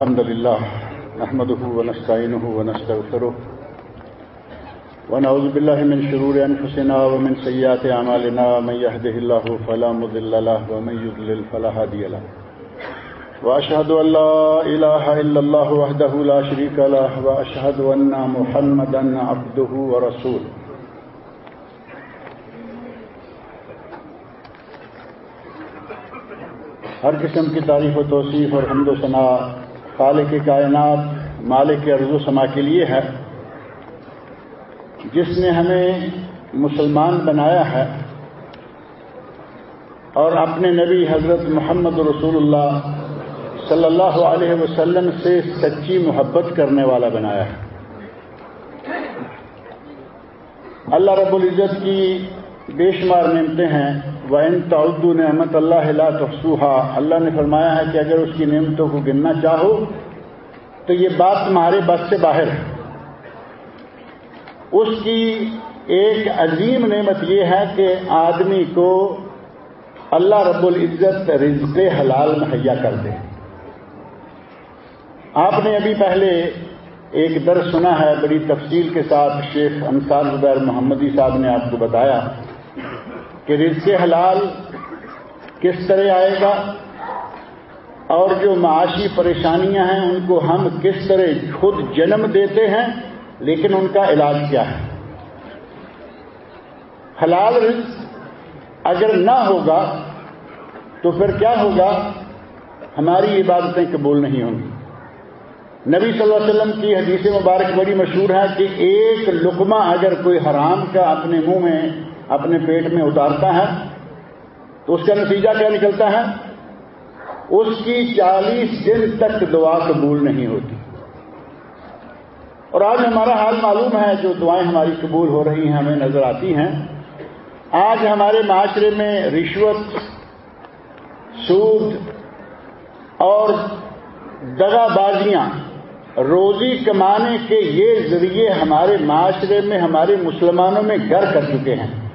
الحمد لله نحمده ونستعينه ونستغفره ونعوذ بالله من شرور أنفسنا ومن سيئات أعمالنا من يهده الله فلا مضل له ومن يضلل فلا هادي له وأشهد أن لا إله إلا الله وحده لا شريك له وأشهد أن محمدا عبده ورسوله ہر قسم کی تعریف و توصیف اور حمد و ثنا خالق کائنات، مالک ارض و سما کے لیے ہے۔ جس نے ہمیں مسلمان بنایا ہے اور اپنے نبی حضرت محمد رسول اللہ صلی اللہ علیہ وسلم سے سچی محبت کرنے والا بنایا ہے۔ اللہ رب العزت کی بے شمار نعمتیں ہیں۔ وہ تعدو نعمت اللہ تفسوحا اللہ نے فرمایا ہے کہ اگر اس کی نعمتوں کو گننا چاہو، تو یہ بات تمہارے بس سے باہر ہے۔ اس کی ایک عظیم نعمت یہ ہے کہ آدمی کو اللہ رب العزت رزق حلال مہیا کر دے۔ آپ نے ابھی پہلے ایک درس سنا ہے، بڑی تفصیل کے ساتھ شیخ انصار زبیر محمدی صاحب نے آپ کو بتایا۔ کہ رزق حلال کس طرح آئے گا اور جو معاشی پریشانیاں ہیں ان کو ہم کس طرح خود جنم دیتے ہیں، لیکن ان کا علاج کیا ہے؟ حلال رزق اگر نہ ہوگا تو پھر کیا ہوگا؟ ہماری عبادتیں قبول نہیں ہوں گی۔ نبی صلی اللہ علیہ وسلم کی حدیث مبارک بڑی مشہور ہے کہ ایک لقمہ اگر کوئی حرام کا اپنے منہ میں اپنے پیٹ میں اتارتا ہے، تو اس کا نتیجہ کیا نکلتا ہے؟ اس کی چالیس دن تک دعا قبول نہیں ہوتی۔ اور آج ہمارا حال معلوم ہے، جو دعائیں ہماری قبول ہو رہی ہیں، ہمیں نظر آتی ہیں۔ آج ہمارے معاشرے میں رشوت، سود اور دگا بازیاں روزی کمانے کے یہ ذریعے ہمارے معاشرے میں، ہمارے مسلمانوں میں گھر کر چکے ہیں۔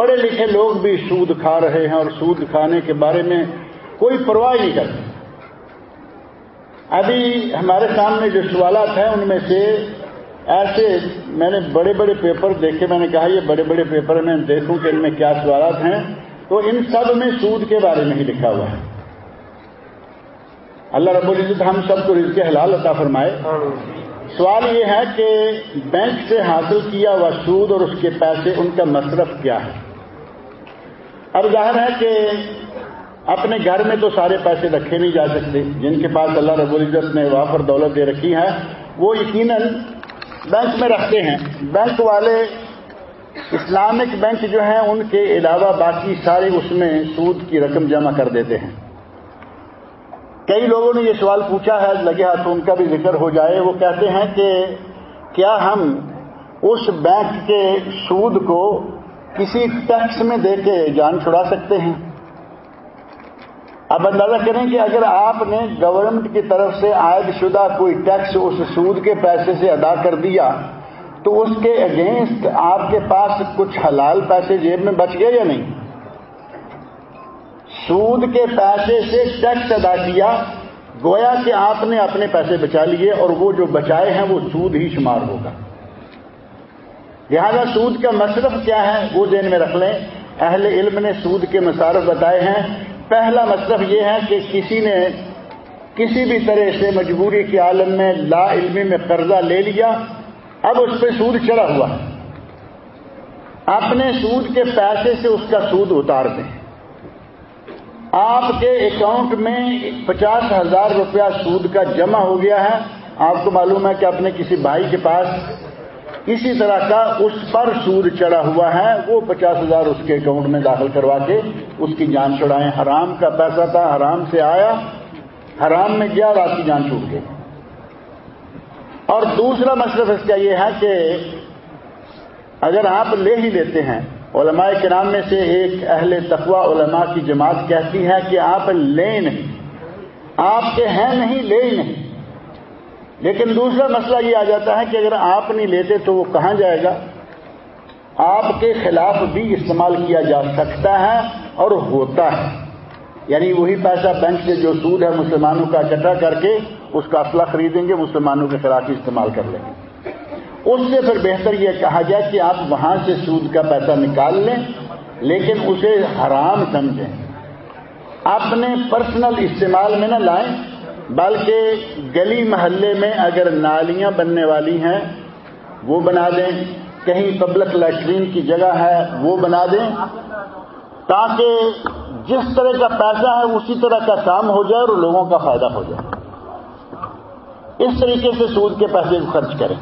پڑھے لکھے لوگ بھی سود کھا رہے ہیں اور سود کھانے کے بارے میں کوئی پرواہ نہیں کرتے۔ ابھی ہمارے سامنے جو سوالات ہیں، ان میں سے ایسے میں نے بڑے بڑے پیپر دیکھے۔ میں نے کہا یہ بڑے بڑے پیپر میں دیکھوں کہ ان میں کیا سوالات ہیں۔ تو ان سب میں سود کے بارے میں ہی لکھا ہوا ہے۔ اللہ رب العزت ہم سب کو رزق حلال عطا فرمائے۔ سوال یہ ہے کہ بینک سے حاصل کیا ہوا سود اور اس کے پیسے، ان کا مصرف کیا ہے؟ اب ظاہر ہے کہ اپنے گھر میں تو سارے پیسے رکھے نہیں جا سکتے۔ جن کے پاس اللہ رب العزت نے وافر دولت دے رکھی ہے، وہ یقیناً بینک میں رکھتے ہیں۔ بینک والے اسلامک بینک جو ہیں، ان کے علاوہ باقی سارے اس میں سود کی رقم جمع کر دیتے ہیں۔ کئی لوگوں نے یہ سوال پوچھا ہے، لگے ہاتھ ان کا بھی ذکر ہو جائے۔ وہ کہتے ہیں کہ کیا ہم اس بینک کے سود کو کسی ٹیکس میں دے کے جان چھڑا سکتے ہیں۔ اب اندازہ کریں کہ اگر آپ نے گورنمنٹ کی طرف سے عائد شدہ کوئی ٹیکس اس سود کے پیسے سے ادا کر دیا، تو اس کے اگینسٹ آپ کے پاس کچھ حلال پیسے جیب میں بچ گئے یا نہیں؟ سود کے پیسے سے ٹیکس ادا کیا، گویا کہ آپ نے اپنے پیسے بچا لیے اور وہ جو بچائے ہیں وہ سود ہی شمار ہوگا۔ لہذا سود کا مصرف کیا ہے وہ ذہن میں رکھ لیں۔ اہل علم نے سود کے مصارف بتائے ہیں۔ پہلا مصرف یہ ہے کہ کسی نے کسی بھی طرح سے مجبوری کے عالم میں لا علمی میں قرضہ لے لیا، اب اس پہ سود چڑھا ہوا ہے۔ اپنے سود کے پیسے سے اس کا سود اتار دیں۔ آپ کے اکاؤنٹ میں پچاس ہزار روپیہ سود کا جمع ہو گیا ہے۔ آپ کو معلوم ہے کہ اپنے کسی بھائی کے پاس اسی طرح کا اس پر سود چڑھا ہوا ہے، وہ پچاس ہزار اس کے اکاؤنٹ میں داخل کروا کے اس کی جان چھڑائیں۔ حرام کا پیسہ تھا، حرام سے آیا۔ حرام میں گیا اور آپ کی جان چھوٹ گئی۔ اور دوسرا مصرف اس کا یہ ہے کہ اگر آپ لے ہی لیتے ہیں، علماء کرام میں سے ایک اہل تقوی علماء کی جماعت کہتی ہے کہ آپ لیں نہیں، آپ کے ہیں نہیں، لے ہی نہیں۔ لیکن دوسرا مسئلہ یہ آ جاتا ہے کہ اگر آپ نہیں لیتے تو وہ کہاں جائے گا؟ آپ کے خلاف بھی استعمال کیا جا سکتا ہے اور ہوتا ہے۔ یعنی وہی پیسہ بینک سے جو سود ہے مسلمانوں کا اکٹھا کر کے اس کا اسلحہ خریدیں گے، مسلمانوں کے خلاف ہی استعمال کر لیں گے۔ اس سے پھر بہتر یہ کہا جائے کہ آپ وہاں سے سود کا پیسہ نکال لیں، لیکن اسے حرام سمجھیں۔ اپنے پرسنل استعمال میں نہ لائیں۔ بلکہ گلی محلے میں اگر نالیاں بننے والی ہیں، وہ بنا دیں۔ کہیں پبلک لیٹرین کی جگہ ہے، وہ بنا دیں۔ تاکہ جس طرح کا پیسہ ہے، اسی طرح کا کام ہو جائے اور لوگوں کا فائدہ ہو جائے۔ اس طریقے سے سود کے پیسے کو خرچ کریں۔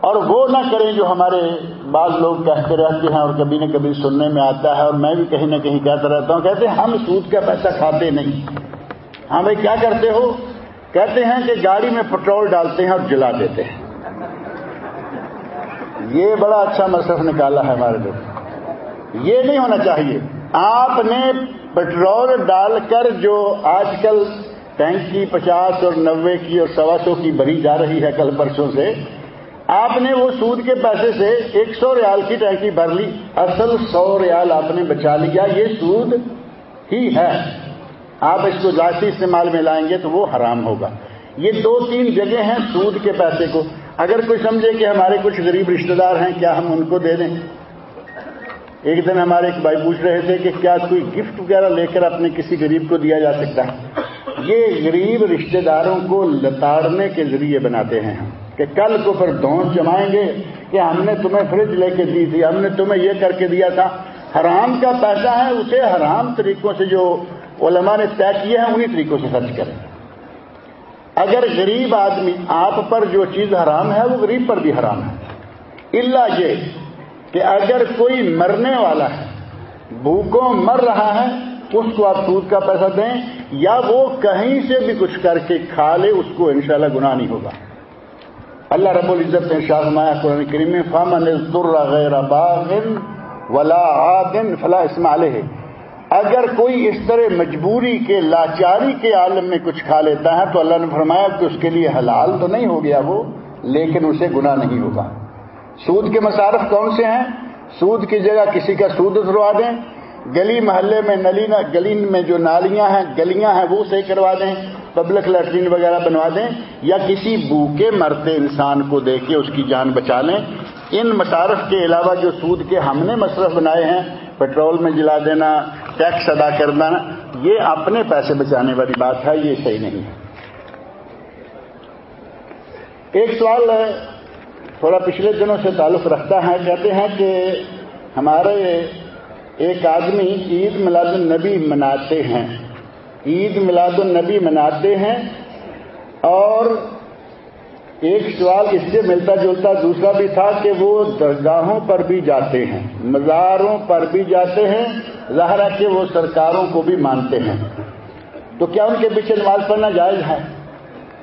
اور وہ نہ کریں جو ہمارے بعض لوگ کہتے رہتے ہیں اور کبھی نہ کبھی سننے میں آتا ہے اور میں بھی کہیں نہ کہیں کہتا رہتا ہوں، کہتے ہیں ہم سود کا پیسہ کھاتے نہیں۔ ہاں بھائی، کیا کرتے ہو؟ کہتے ہیں کہ گاڑی میں پٹرول ڈالتے ہیں اور جلا دیتے ہیں۔ یہ بڑا اچھا مصرف نکالا ہے ہمارے لوگ یہ نہیں ہونا چاہیے۔ آپ نے پٹرول ڈال کر جو آج کل ٹینک کی پچاس اور نوے کی اور سوا سو کی بھری جا رہی ہے کل پرسوں سے، آپ نے وہ سود کے پیسے سے ایک سو ریال کی ٹینکی بھر لی۔ اصل سو ریال آپ نے بچا لیا۔ یہ سود ہی ہے۔ آپ اس کو ذاتی استعمال میں لائیں گے تو وہ حرام ہوگا۔ یہ دو تین جگہ ہیں سود کے پیسے کو۔ اگر کوئی سمجھے کہ ہمارے کچھ غریب رشتہ دار ہیں، کیا ہم ان کو دے دیں؟ ایک دن ہمارے ایک بھائی پوچھ رہے تھے کہ کیا کوئی گفٹ وغیرہ لے کر اپنے کسی غریب کو دیا جا سکتا ہے؟ یہ غریب رشتہ داروں کو لتاڑنے کے ذریعے بناتے ہیں ہم۔ کہ کل کو پھر دون جمائیں گے کہ ہم نے تمہیں فریج لے کے دی تھی، ہم نے تمہیں یہ کر کے دیا تھا۔ حرام کا پیسہ ہے، اسے حرام طریقوں سے جو علماء نے طے کیا ہے انہی طریقوں سے خرچ کریں۔ اگر غریب آدمی آپ پر جو چیز حرام ہے، وہ غریب پر بھی حرام ہے۔ اللہ یہ کہ اگر کوئی مرنے والا ہے، بھوکوں مر رہا ہے، اس کو آپ سود کا پیسہ دیں، یا وہ کہیں سے بھی کچھ کر کے کھا لے، اس کو انشاءاللہ گناہ نہیں ہوگا۔ اللہ رب العزت نے شاہ مایا قرآن کریم فامن غیر باغن ولا عادن فلا اسمال ہے اگر کوئی اس طرح مجبوری کے لاچاری کے عالم میں کچھ کھا لیتا ہے تو اللہ نے فرمایا کہ اس کے لیے حلال تو نہیں ہو گیا وہ، لیکن اسے گناہ نہیں ہوگا۔ سود کے مصارف کون سے ہیں؟ سود کی جگہ کسی کا سود اتروا دیں۔ گلی محلے میں نلی گلی میں جو نالیاں ہیں، گلیاں ہیں، وہ صحیح کروا دیں۔ پبلک لیٹرین وغیرہ بنوا دیں۔ یا کسی بھوکے مرتے انسان کو دے کے اس کی جان بچا لیں۔ ان مصارف کے علاوہ جو سود کے ہم نے مصرف بنائے ہیں پیٹرول میں جلا دینا ٹیکس ادا کر دینا، یہ اپنے پیسے بچانے والی بات ہے، یہ صحیح نہیں ہے۔ ایک سوال تھوڑا پچھلے دنوں سے تعلق رکھتا ہے، کہتے ہیں کہ ہمارے ایک آدمی عید میلاد النبی مناتے ہیں۔ عید میلاد النبی مناتے ہیں اور ایک سوال اس سے ملتا جلتا دوسرا بھی تھا کہ وہ درگاہوں پر بھی جاتے ہیں، مزاروں پر بھی جاتے ہیں، ظاہر ہے کہ وہ سرکاروں کو بھی مانتے ہیں۔ تو کیا ان کے پیچھے نماز پڑھنا جائز ہے؟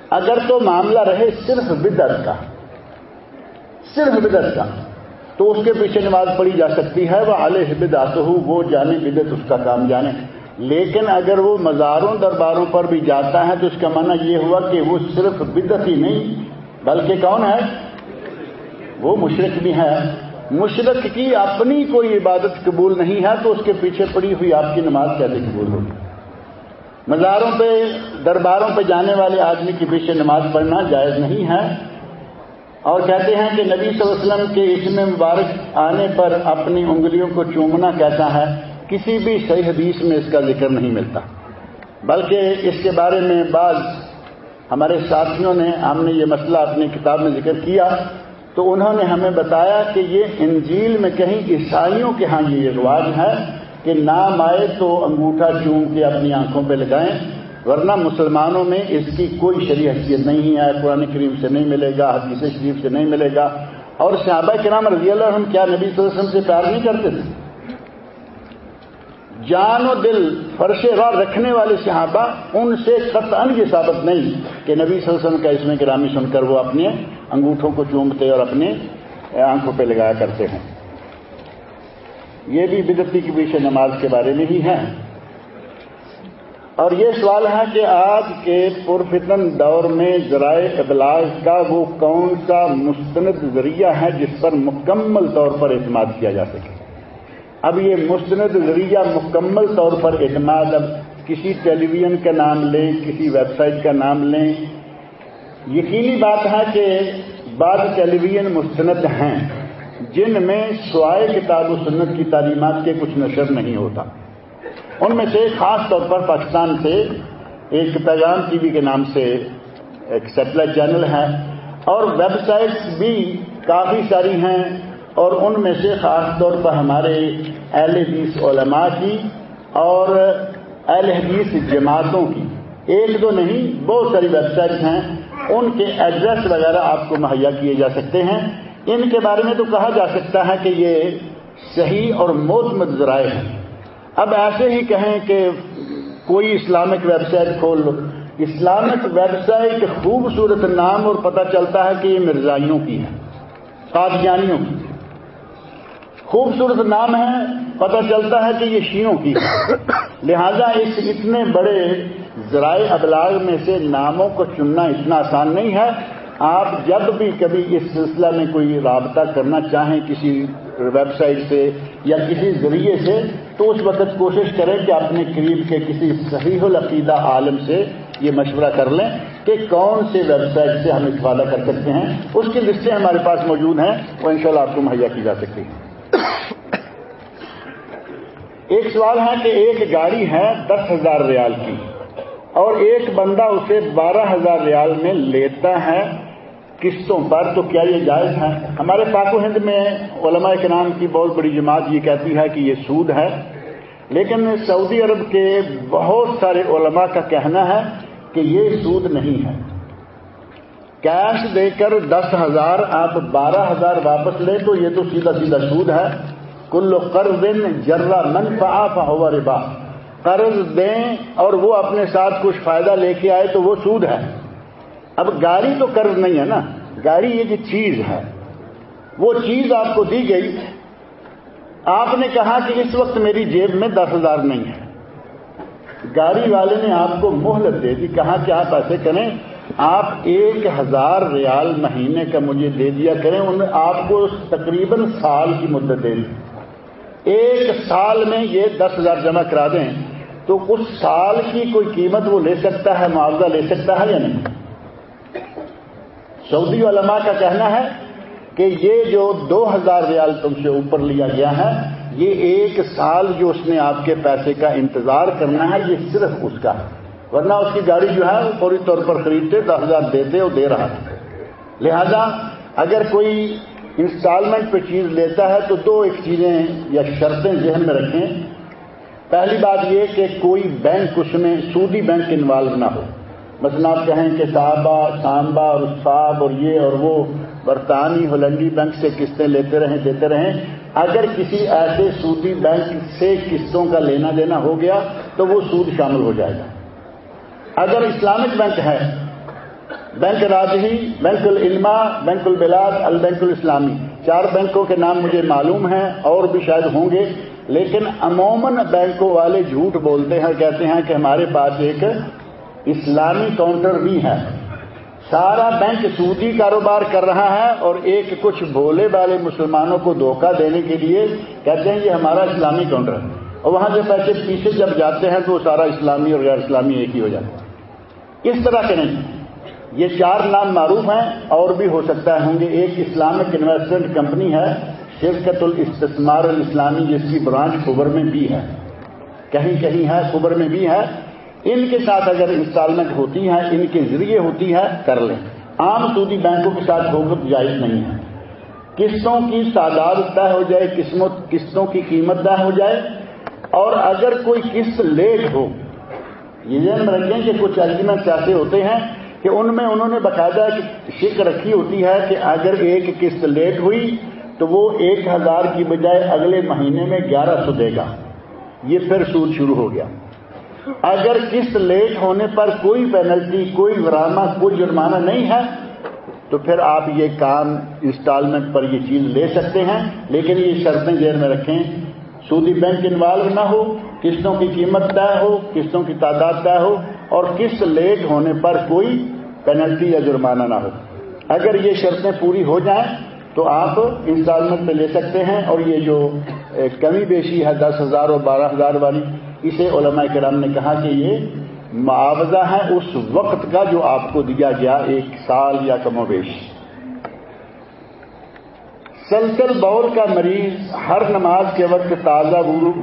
اگر تو معاملہ رہے صرف بدت کا، صرف بدت کا، تو اس کے پیچھے نماز پڑھی جا سکتی ہے۔ وہ علیہ بدعت ہو وہ جانے بدت اس کا کام جانے۔ لیکن اگر وہ مزاروں درباروں پر بھی جاتا ہے تو اس کا معنی یہ ہوا کہ وہ صرف بدت ہی نہیں بلکہ کون ہے؟ وہ مشرق بھی ہے مشرق کی اپنی کوئی عبادت قبول نہیں ہے تو اس کے پیچھے پڑی ہوئی آپ کی نماز کیسے قبول ہوگی؟ مزاروں پہ، درباروں پہ جانے والے آدمی کے پیچھے نماز پڑھنا جائز نہیں ہے۔ اور کہتے ہیں کہ نبی صلی اللہ علیہ وسلم کے اسم مبارک آنے پر اپنی انگلیوں کو چومنا کہتا ہے؟ کسی بھی صحیح حدیث میں اس کا ذکر نہیں ملتا۔ بلکہ اس کے بارے میں بعض ہمارے ساتھیوں نے، ہم نے یہ مسئلہ اپنی کتاب میں ذکر کیا، تو انہوں نے ہمیں بتایا کہ یہ انجیل میں کہیں عیسائیوں کے ہاں یہ رواج ہے کہ نام آئے تو انگوٹھا چوم کے اپنی آنکھوں پہ لگائیں، ورنہ مسلمانوں میں اس کی کوئی شریع حیثیت نہیں ہے، قرآن کریم سے نہیں ملے گا، حدیث شریف سے نہیں ملے گا۔ اور صحابہ کے نام رضی اللہ ہم کیا نبی صلی اللہ علیہ وسلم سے پیار نہیں کرتے تھے؟ جان و دل فرش راہ رکھنے والے صحابہ ان سے قطعا یہ ثابت نہیں کہ نبی صلی اللہ علیہ وسلم کا اس میں گرامی سن کر وہ اپنے انگوٹھوں کو چومتے اور اپنے آنکھوں پہ لگایا کرتے ہیں۔ یہ بھی بدتی کی پیچھے نماز کے بارے میں ہی ہے۔ اور یہ سوال ہے کہ آج کے پرفتن دور میں ذرائع ابلاغ کا وہ کون سا مستند ذریعہ ہے جس پر مکمل طور پر اعتماد کیا جا سکے؟ اب یہ مستند ذریعہ مکمل طور پر اعتماد اب کسی ٹیلی ویژن کا نام لیں، کسی ویب سائٹ کا نام لیں۔ یقینی بات ہے کہ بعض ٹیلی ویژن مستند ہیں، جن میں سوائے کتاب و سنت کی تعلیمات کے کچھ نشر نہیں ہوتا۔ ان میں سے خاص طور پر پاکستان سے ایک پیغام ٹی وی کے نام سے ایک سیٹلائٹ چینل ہے۔ اور ویب سائٹس بھی کافی ساری ہیں اور ان میں سے خاص طور پر ہمارے اہل حدیث علماء کی اور اہل حدیث جماعتوں کی۔ ایک دو نہیں، بہت ساری ویب سائٹس ہیں، ان کے ایڈریس وغیرہ آپ کو مہیا کیے جا سکتے ہیں۔ ان کے بارے میں تو کہا جا سکتا ہے کہ یہ صحیح اور موت ذرائع ہیں۔ اب ایسے ہی کہیں کہ کوئی اسلامک ویب سائٹ کھول لو۔ اسلامک ویب سائٹ خوبصورت نام اور پتہ چلتا ہے کہ یہ مرزائیوں کی ہے قادیانیوں کی۔ خوبصورت نام ہے، پتہ چلتا ہے کہ یہ شیوں کی لہذا اس اتنے بڑے ذرائع ابلاغ میں سے ناموں کو چننا اتنا آسان نہیں ہے۔ آپ جب بھی کبھی اس سلسلہ میں کوئی رابطہ کرنا چاہیں کسی ویب سائٹ سے یا کسی ذریعے سے، تو اس وقت کوشش کریں کہ اپنے قریب کے کسی صحیح العقیدہ عالم سے یہ مشورہ کر لیں کہ کون سے ویب سائٹ سے ہم استفادہ کر سکتے ہیں۔ اس کی لسٹیں ہمارے پاس موجود ہیں۔ وہ انشاءاللہ آپ کو مہیا کی جا سکتی ہیں۔ ایک سوال ہے کہ ایک گاڑی ہے دس ہزار ریال کی اور ایک بندہ اسے بارہ ہزار ریال میں لیتا ہے قسطوں پر، تو کیا یہ جائز ہے؟ ہمارے پاک و ہند میں علماء کے نام کی بہت بڑی جماعت یہ کہتی ہے کہ یہ سود ہے۔ لیکن سعودی عرب کے بہت سارے علماء کا کہنا ہے کہ یہ سود نہیں ہے۔ کیش دے کر دس ہزار آپ بارہ ہزار واپس لیں تو یہ تو سیدھا سیدھا سود ہے۔ کل قرض جرا منفا ہوا ربا۔ قرض دیں اور وہ اپنے ساتھ کچھ فائدہ لے کے آئے تو وہ سود ہے۔ اب گاڑی تو قرض نہیں ہے نا۔ گاڑی یہ جو چیز ہے۔ وہ چیز آپ کو دی گئی۔ آپ نے کہا کہ اس وقت میری جیب میں دس ہزار نہیں ہے۔ گاڑی والے نے آپ کو مہلت دے دی، کہا کہ آپ ایسے کریں۔ آپ ایک ہزار ریال مہینے کا مجھے دے دیا کریں، ان آپ کو تقریباً سال کی مدت دے دی۔ ایک سال میں یہ دس ہزار جمع کرا دیں، تو اس سال کی کوئی قیمت وہ لے سکتا ہے، معاوضہ لے سکتا ہے یا نہیں؟ سعودی علماء کا کہنا ہے کہ یہ جو دو ہزار ریال تم سے اوپر لیا گیا ہے، یہ ایک سال جو اس نے آپ کے پیسے کا انتظار کرنا ہے، یہ صرف اس کا ہے۔ ورنہ اس کی گاڑی جو ہے وہ فوری طور پر خریدتے، دس ہزار دیتے اور دے رہا تھا۔ لہذا اگر کوئی انسٹالمنٹ پہ چیز لیتا ہے تو دو ایک چیزیں یا شرطیں ذہن میں رکھیں۔ پہلی بات یہ کہ کوئی بینک اس میں سودی بینک انوالو نہ ہو۔ مثلا آپ کہیں کہ صحابہ سانبا اور صاحب اور یہ اور وہ برطانوی ہولنڈی بینک سے قسطیں لیتے رہیں، دیتے رہیں۔ اگر کسی ایسے سودی بینک سے قسطوں کا لینا دینا ہو گیا تو وہ سود شامل ہو جائے گا۔ اگر اسلامک بینک ہے، بینک راجہی بینک العلما بینک البلاد، البینک الاسلامی، چار بینکوں کے نام مجھے معلوم ہیں، اور بھی شاید ہوں گے، لیکن عموماً بینکوں والے جھوٹ بولتے ہیں، کہتے ہیں کہ ہمارے پاس ایک اسلامی کاؤنٹر بھی ہے۔ سارا بینک سودی کاروبار کر رہا ہے، اور ایک کچھ بھولے والے مسلمانوں کو دھوکہ دینے کے لیے کہتے ہیں یہ ہمارا اسلامی کاؤنٹر ہے۔ اور وہاں سے پیسے پیچھے جب جاتے ہیں، تو وہ سارا اسلامی اور غیر اسلامی ایک ہی ہو جاتا ہے۔ اس طرح کے نہیں. یہ چار نام معروف ہیں، اور بھی ہو سکتا ہے، ہوں گے ایک اسلامک انویسٹمنٹ کمپنی ہے، شرکت الاستثمار الاسلامی، جس کی برانچ خبر میں بھی ہے. کہیں کہیں ہے خبر میں بھی ہے. ان کے ساتھ اگر انسٹالمنٹ ہوتی ہے، ان کے ذریعے ہوتی ہے، کر لیں. عام سودی بینکوں کے ساتھ بہت جائز نہیں ہے. قسطوں کی تعداد طے ہو جائے قسطوں کی قیمت طے ہو جائے، اور اگر کوئی قسط لیٹ ہو یہ ذہن رکھیں کہ کچھ ایگریمنٹ ایسے ہوتے ہیں کہ ان میں انہوں نے باقاعدہ شک رکھی ہوتی ہے کہ اگر ایک قسط لیٹ ہوئی تو وہ ایک ہزار کی بجائے اگلے مہینے میں گیارہ سو دے گا۔ یہ پھر سود شروع ہو گیا۔ اگر قسط لیٹ ہونے پر کوئی پینلٹی کوئی غرامہ کوئی جرمانہ نہیں ہے، تو پھر آپ یہ کام انسٹالمنٹ پر یہ چیز لے سکتے ہیں، لیکن یہ شرطیں ذہن میں رکھیں۔ سودی بینک انوالو نہ ہو قسطوں کی قیمت طے ہو قسطوں کی تعداد طے ہو، اور قسط لیٹ ہونے پر کوئی پینلٹی یا جرمانہ نہ ہو۔ اگر یہ شرطیں پوری ہو جائیں تو آپ انسٹالمنٹ پہ لے سکتے ہیں، اور یہ جو کمی بیشی ہے، دس ہزار اور بارہ ہزار والی، اسے علماء کرام نے کہا کہ یہ معاوضہ ہے اس وقت کا جو آپ کو دیا گیا ایک سال یا کم و بیش۔ سلسل بول کا مریض ہر نماز کے وقت تازہ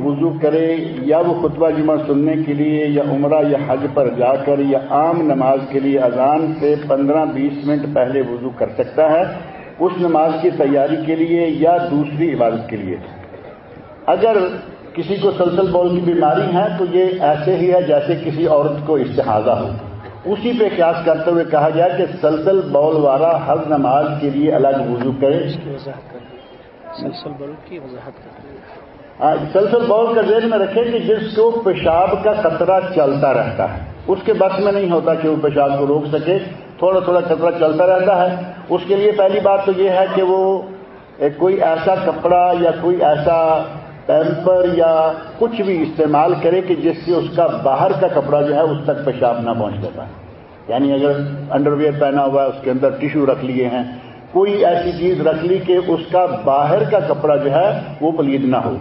وضو کرے یا وہ خطبہ جمعہ سننے کے لیے یا عمرہ یا حج پر جا کر یا عام نماز کے لیے اذان سے پندرہ بیس منٹ پہلے وضو کر سکتا ہے، اس نماز کی تیاری کے لیے یا دوسری عبادت کے لیے۔ اگر کسی کو سلسل بول کی بیماری ہے تو یہ ایسے ہی ہے جیسے کسی عورت کو استحاظہ ہو۔ اسی پہ قیاس کرتے ہوئے کہا گیا کہ سلسل بول والا ہر نماز کے لیے الگ وضو کرے۔ سلسل بول کا ذہن میں رکھے کہ جس کو پیشاب کا خطرہ چلتا رہتا ہے اس کے بس میں نہیں ہوتا کہ وہ پیشاب کو روک سکے تھوڑا تھوڑا خطرہ چلتا رہتا ہے۔ اس کے لیے پہلی بات تو یہ ہے کہ وہ کوئی ایسا کپڑا یا کوئی ایسا پیمپر یا کچھ بھی استعمال کرے کہ جس سے اس کا باہر کا کپڑا جو ہے اس تک پیشاب نہ پہنچ دیتا ہے یعنی اگر انڈر ویئر پہنا ہوا ہے، اس کے اندر ٹیشو رکھ لیے ہیں، کوئی ایسی چیز رکھ لی کہ اس کا باہر کا کپڑا جو ہے وہ پلید نہ ہو۔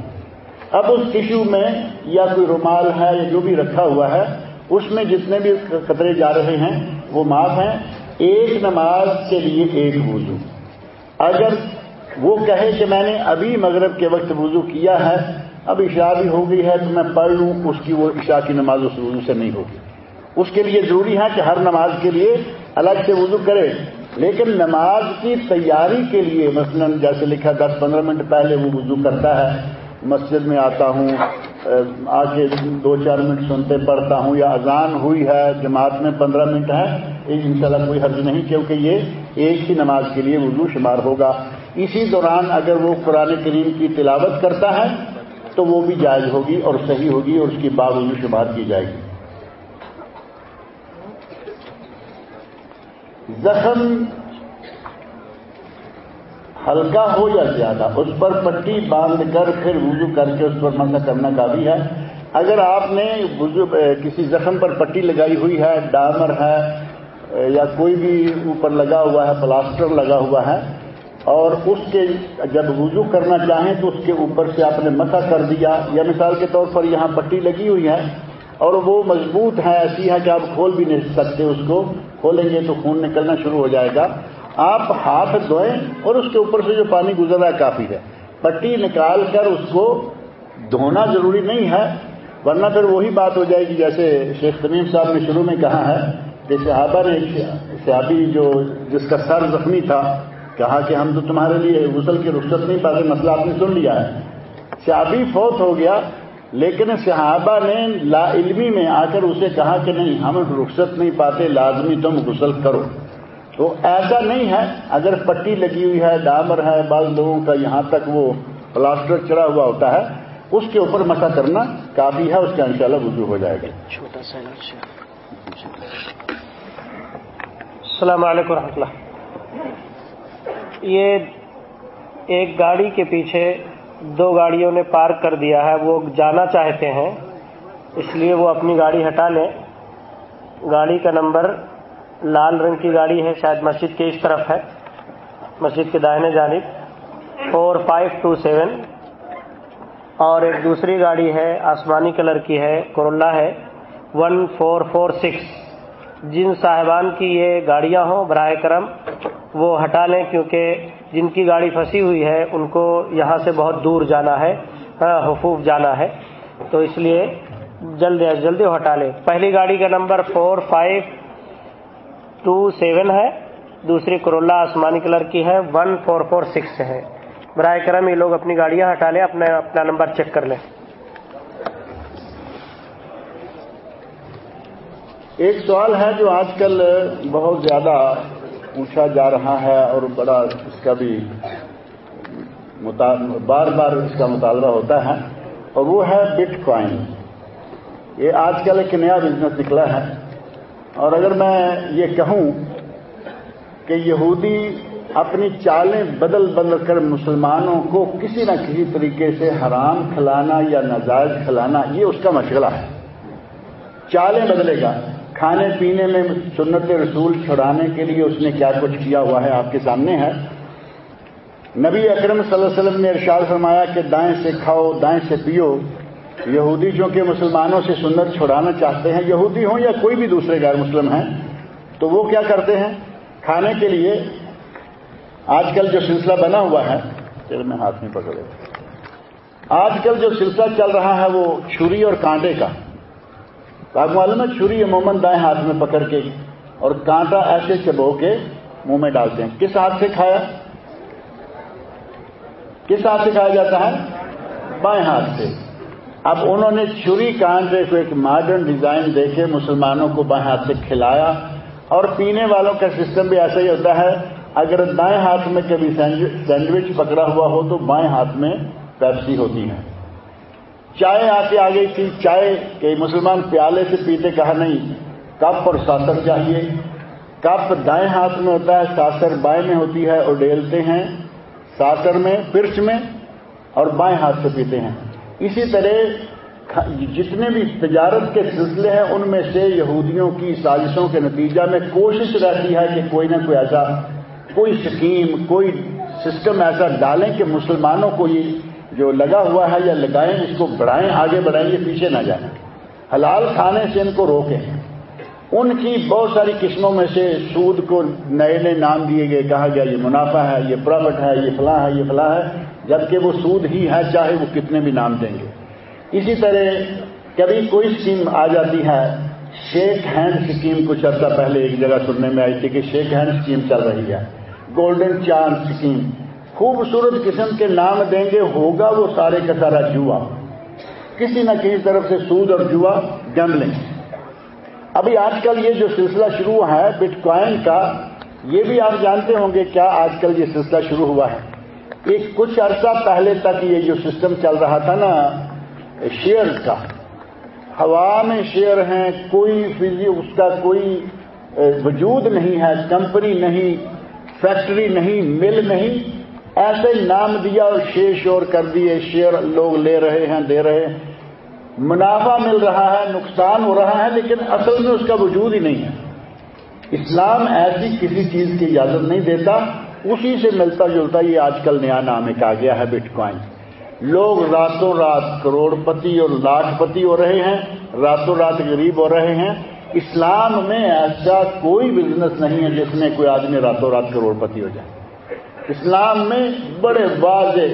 اب اس ٹیشو میں یا کوئی رومال ہے یا جو بھی رکھا ہوا ہے، اس میں جتنے بھی قطرے جا رہے ہیں، وہ معاف ہیں۔ ایک نماز کے لیے ایک وضو۔ اگر وہ کہے کہ میں نے ابھی مغرب کے وقت وضو کیا ہے، اب عشاء بھی ہو گئی ہے تو میں پڑھ لوں، اس کی وہ عشاء کی نماز اس وضو سے نہیں ہوگی۔ اس کے لیے ضروری ہے کہ ہر نماز کے لیے الگ سے وضو کرے، لیکن نماز کی تیاری کے لیے، مثلا جیسے لکھا دس پندرہ منٹ پہلے وہ وضو کرتا ہے۔ مسجد میں آتا ہوں، آ کے دو چار منٹ سنتے، پڑھتا ہوں، یا اذان ہوئی ہے، جماعت میں پندرہ منٹ ہے ان شاء اللہ کوئی حرض نہیں، کیونکہ یہ ایک ہی نماز کے لیے وضو شمار ہوگا۔ اسی دوران اگر وہ قرآن کریم کی تلاوت کرتا ہے، تو وہ بھی جائز ہوگی اور صحیح ہوگی اور اس کی باوضو شمار کی جائے گی۔ زخم ہلکا ہو یا زیادہ، اس پر پٹی باندھ کر پھر وضو کر کے اس پر مسا کرنا کافی ہے۔ اگر آپ نے وضو کسی زخم پر پٹی لگائی ہوئی ہے، ڈامر ہے یا کوئی بھی اوپر لگا ہوا ہے، پلاسٹر لگا ہوا ہے اور اس کے جب وضو کرنا چاہیں تو اس کے اوپر سے آپ نے مسا کر دیا یا مثال کے طور پر یہاں پٹی لگی ہوئی ہے اور وہ مضبوط ہے، ایسی ہے کہ آپ کھول بھی نہیں سکتے اس کو۔ کھولیں گے تو خون نکلنا شروع ہو جائے گا۔ آپ ہاتھ دھوئیں اور اس کے اوپر سے جو پانی گزر رہا ہے کافی ہے۔ پٹی نکال کر اس کو دھونا ضروری نہیں ہے، ورنہ پھر وہی بات ہو جائے گی جیسے شیخ تمیم صاحب نے شروع میں کہا ہے۔ کہ صحابہ نے صحابی جو، جس کا سر زخمی تھا کہا کہ ہم تو تمہارے لیے غسل کی رخصت نہیں پاتے مسئلہ آپ نے سن لیا ہے۔ صحابی فوت ہو گیا لیکن صحابہ نے لا علمی میں آ کر اسے کہا کہ نہیں ہم رخصت نہیں پاتے لازمی تم غسل کرو۔ تو ایسا نہیں ہے اگر پٹی لگی ہوئی ہے ڈامر ہے بعض لوگوں کا یہاں تک وہ پلاسٹر چڑھا ہوا ہوتا ہے اس کے اوپر مسا کرنا کافی ہے اس کا انشاءاللہ شاء وضو ہو جائے گا۔ چھوٹا سا السلام علیکم و اللہ۔ یہ ایک گاڑی کے پیچھے دو گاڑیوں نے پارک کر دیا ہے، وہ جانا چاہتے ہیں، اس لیے وہ اپنی گاڑی ہٹا لیں۔ گاڑی کا نمبر لال رنگ کی گاڑی ہے، شاید مسجد کے اس طرف ہے، مسجد کے داہنے جانب۔ Four five two seven. اور ایک دوسری گاڑی ہے، آسمانی کلر کی ہے کرولا ہے، ون فور فور سکس۔ جن صاحبان کی یہ گاڑیاں ہوں، براہ کرم وہ ہٹا لیں کیونکہ جن کی گاڑی پھنسی ہوئی ہے، ان کو یہاں سے بہت دور جانا ہے ہاں، حفوف جانا ہے۔ تو اس لیے جلد از جلد ہٹا لیں۔ پہلی گاڑی کا نمبر فور فائیو ٹو سیون ہے، دوسری کرولا آسمانی کلر کی ہے، ون فور فور سکس ہے۔ برائے کرم یہ لوگ اپنی گاڑیاں ہٹا لیں اپنا اپنا نمبر چیک کر لیں۔ ایک سوال ہے جو آج کل بہت زیادہ پوچھا جا رہا ہے اور بڑا اس کا بھی بار بار اس کا مطالبہ ہوتا ہے اور وہ ہے بٹ کوائن یہ آج کل ایک نیا بزنس نکلا ہے اور اگر میں یہ کہوں کہ یہودی اپنی چالیں بدل بدل کر مسلمانوں کو کسی نہ کسی طریقے سے حرام کھلانا یا ناجائز کھلانا، یہ اس کا مشغلہ ہے۔ چالیں بدلے گا۔ کھانے پینے میں سنت رسول چھڑانے کے لیے اس نے کیا کچھ کیا ہوا ہے آپ کے سامنے ہے؟ نبی اکرم صلی اللہ علیہ وسلم نے ارشاد فرمایا کہ دائیں سے کھاؤ، دائیں سے پیو۔ یہودی چونکہ مسلمانوں سے سنت چھڑانا چاہتے ہیں، یہودی ہوں یا کوئی بھی دوسرے غیر مسلم ہیں، تو وہ کیا کرتے ہیں؟ کھانے کے لیے آج کل جو سلسلہ بنا ہوا ہے، چلو میں ہاتھ میں پکڑے آج کل جو سلسلہ چل رہا ہے وہ چھری اور کانٹے کا۔ آپ معلوم ہے چھری عموماً دائیں ہاتھ میں پکڑ کے اور کانٹا ایسے چبو کے منہ میں ڈالتے ہیں۔ کس ہاتھ سے کھایا؟ کس ہاتھ سے کھایا جاتا ہے؟ بائیں ہاتھ سے۔ اب انہوں نے چھری کانٹے کو ایک ماڈرن ڈیزائن دے کے مسلمانوں کو بائیں ہاتھ سے کھلایا۔ اور پینے والوں کا سسٹم بھی ایسا ہی ہوتا ہے، اگر دائیں ہاتھ میں کبھی سینڈوچ پکڑا ہوا ہو تو بائیں ہاتھ میں پیپسی ہوتی ہے چائے آ کے آ گئی تھی، چائے کہ مسلمان پیالے سے پیتے، کہا نہیں، کپ اور ساسر چاہیے۔ کپ دائیں ہاتھ میں ہوتا ہے، ساسر بائیں میں ہوتی ہے اور ڈیلتے ہیں ساسر میں، پرچ میں اور بائیں ہاتھ سے پیتے ہیں۔ اسی طرح جتنے بھی تجارت کے سلسلے ہیں، ان میں سے یہودیوں کی سازشوں کے نتیجہ میں کوشش رہتی ہے کہ کوئی نہ کوئی ایسا، کوئی سکیم، کوئی سسٹم ایسا ڈالیں کہ مسلمانوں کو یہ جو لگا ہوا ہے یا لگائیں، اس کو بڑھائیں، آگے بڑھائیں یہ پیچھے نہ جائیں۔ حلال کھانے سے ان کو روکیں۔ ان کی بہت ساری قسموں میں سے سود کو نئے نئے نام دیے گئے، کہا گیا یہ منافع ہے، یہ پرافٹ ہے، یہ فلاں ہے، یہ فلاں ہے، جبکہ وہ سود ہی ہے، چاہے وہ کتنے بھی نام دیں گے۔ اسی طرح کبھی کوئی اسکیم آ جاتی ہے، شیک ہینڈ اسکیم کچھ عرصہ پہلے ایک جگہ سننے میں آئی تھی کہ شیک ہینڈ اسکیم چل رہی ہے۔ گولڈن چاند اسکیم خوبصورت قسم کے نام دیں گے، ہوگا وہ سارے کا سارا جوا۔ کسی نہ کسی طرف سے سود اور جوا گیملنگ ابھی آج کل یہ جو سلسلہ شروع ہے بٹ کوائن کا، یہ بھی آپ جانتے ہوں گے کیا آج کل یہ سلسلہ شروع ہوا ہے۔ ایک کچھ عرصہ پہلے تک یہ جو سسٹم چل رہا تھا نا، شیئر کا۔ ہوا میں شیئر ہیں، کوئی فزی اس کا کوئی وجود نہیں ہے، کمپنی نہیں، فیکٹری نہیں، مل نہیں۔ ایسے نام دیا اور شیر شور کر دیے شیئر لوگ لے رہے ہیں، دے رہے ہیں۔ منافع مل رہا ہے، نقصان ہو رہا ہے، لیکن اصل میں اس کا وجود ہی نہیں ہے۔ اسلام ایسی کسی چیز کی اجازت نہیں دیتا، اسی سے ملتا جلتا یہ آج کل نیا نام ایک آ گیا ہے بٹ کوائن لوگ راتوں رات کروڑ پتی اور لاکھ پتی ہو رہے ہیں، راتوں رات غریب ہو رہے ہیں۔ اسلام میں ایسا کوئی بزنس نہیں ہے جس میں کوئی آدمی راتوں رات کروڑ پتی ہو جائے۔ اسلام میں بڑے واضح،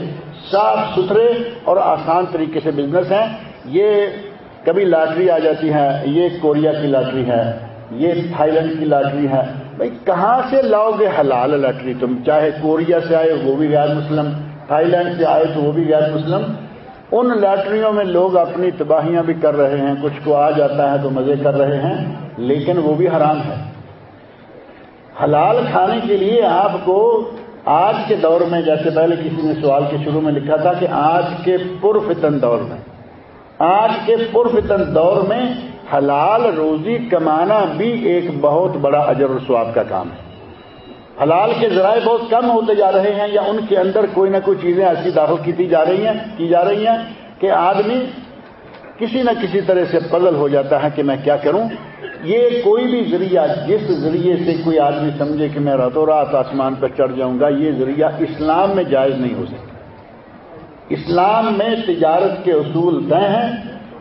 صاف ستھرے اور آسان طریقے سے بزنس ہیں۔ یہ کبھی لاٹری آ جاتی ہے، یہ کوریا کی لاٹری ہے، یہ تھائی لینڈ کی لاٹری ہے۔ بھائی، کہاں سے لاؤ گے حلال لاٹری؟ تم چاہے کوریا سے آئے وہ بھی غیر مسلم تھائی لینڈ سے آئے تو وہ بھی غیر مسلم۔ ان لاٹریوں میں لوگ اپنی تباہیاں بھی کر رہے ہیں، کچھ کو آ جاتا ہے تو مزے کر رہے ہیں، لیکن وہ بھی حرام ہے۔ حلال کھانے کے لیے آپ کو آج کے دور میں جیسے پہلے کسی نے سوال کے شروع میں لکھا تھا کہ آج کے پرفتن دور میں، آج کے پرفتن دور میں حلال روزی کمانا بھی ایک بہت بڑا اجر و سواب کا کام ہے۔ حلال کے ذرائع بہت کم ہوتے جا رہے ہیں یا ان کے اندر کوئی نہ کوئی چیزیں ایسی داخل کی جا رہی ہیں، کی جا رہی ہیں کہ آدمی کسی نہ کسی طرح سے پزل ہو جاتا ہے کہ میں کیا کروں؟ یہ کوئی بھی ذریعہ، جس ذریعے سے کوئی آدمی سمجھے کہ میں راتوں رات آسمان پہ چڑھ جاؤں گا، یہ ذریعہ اسلام میں جائز نہیں ہو سکتا۔ اسلام میں تجارت کے اصول طے ہیں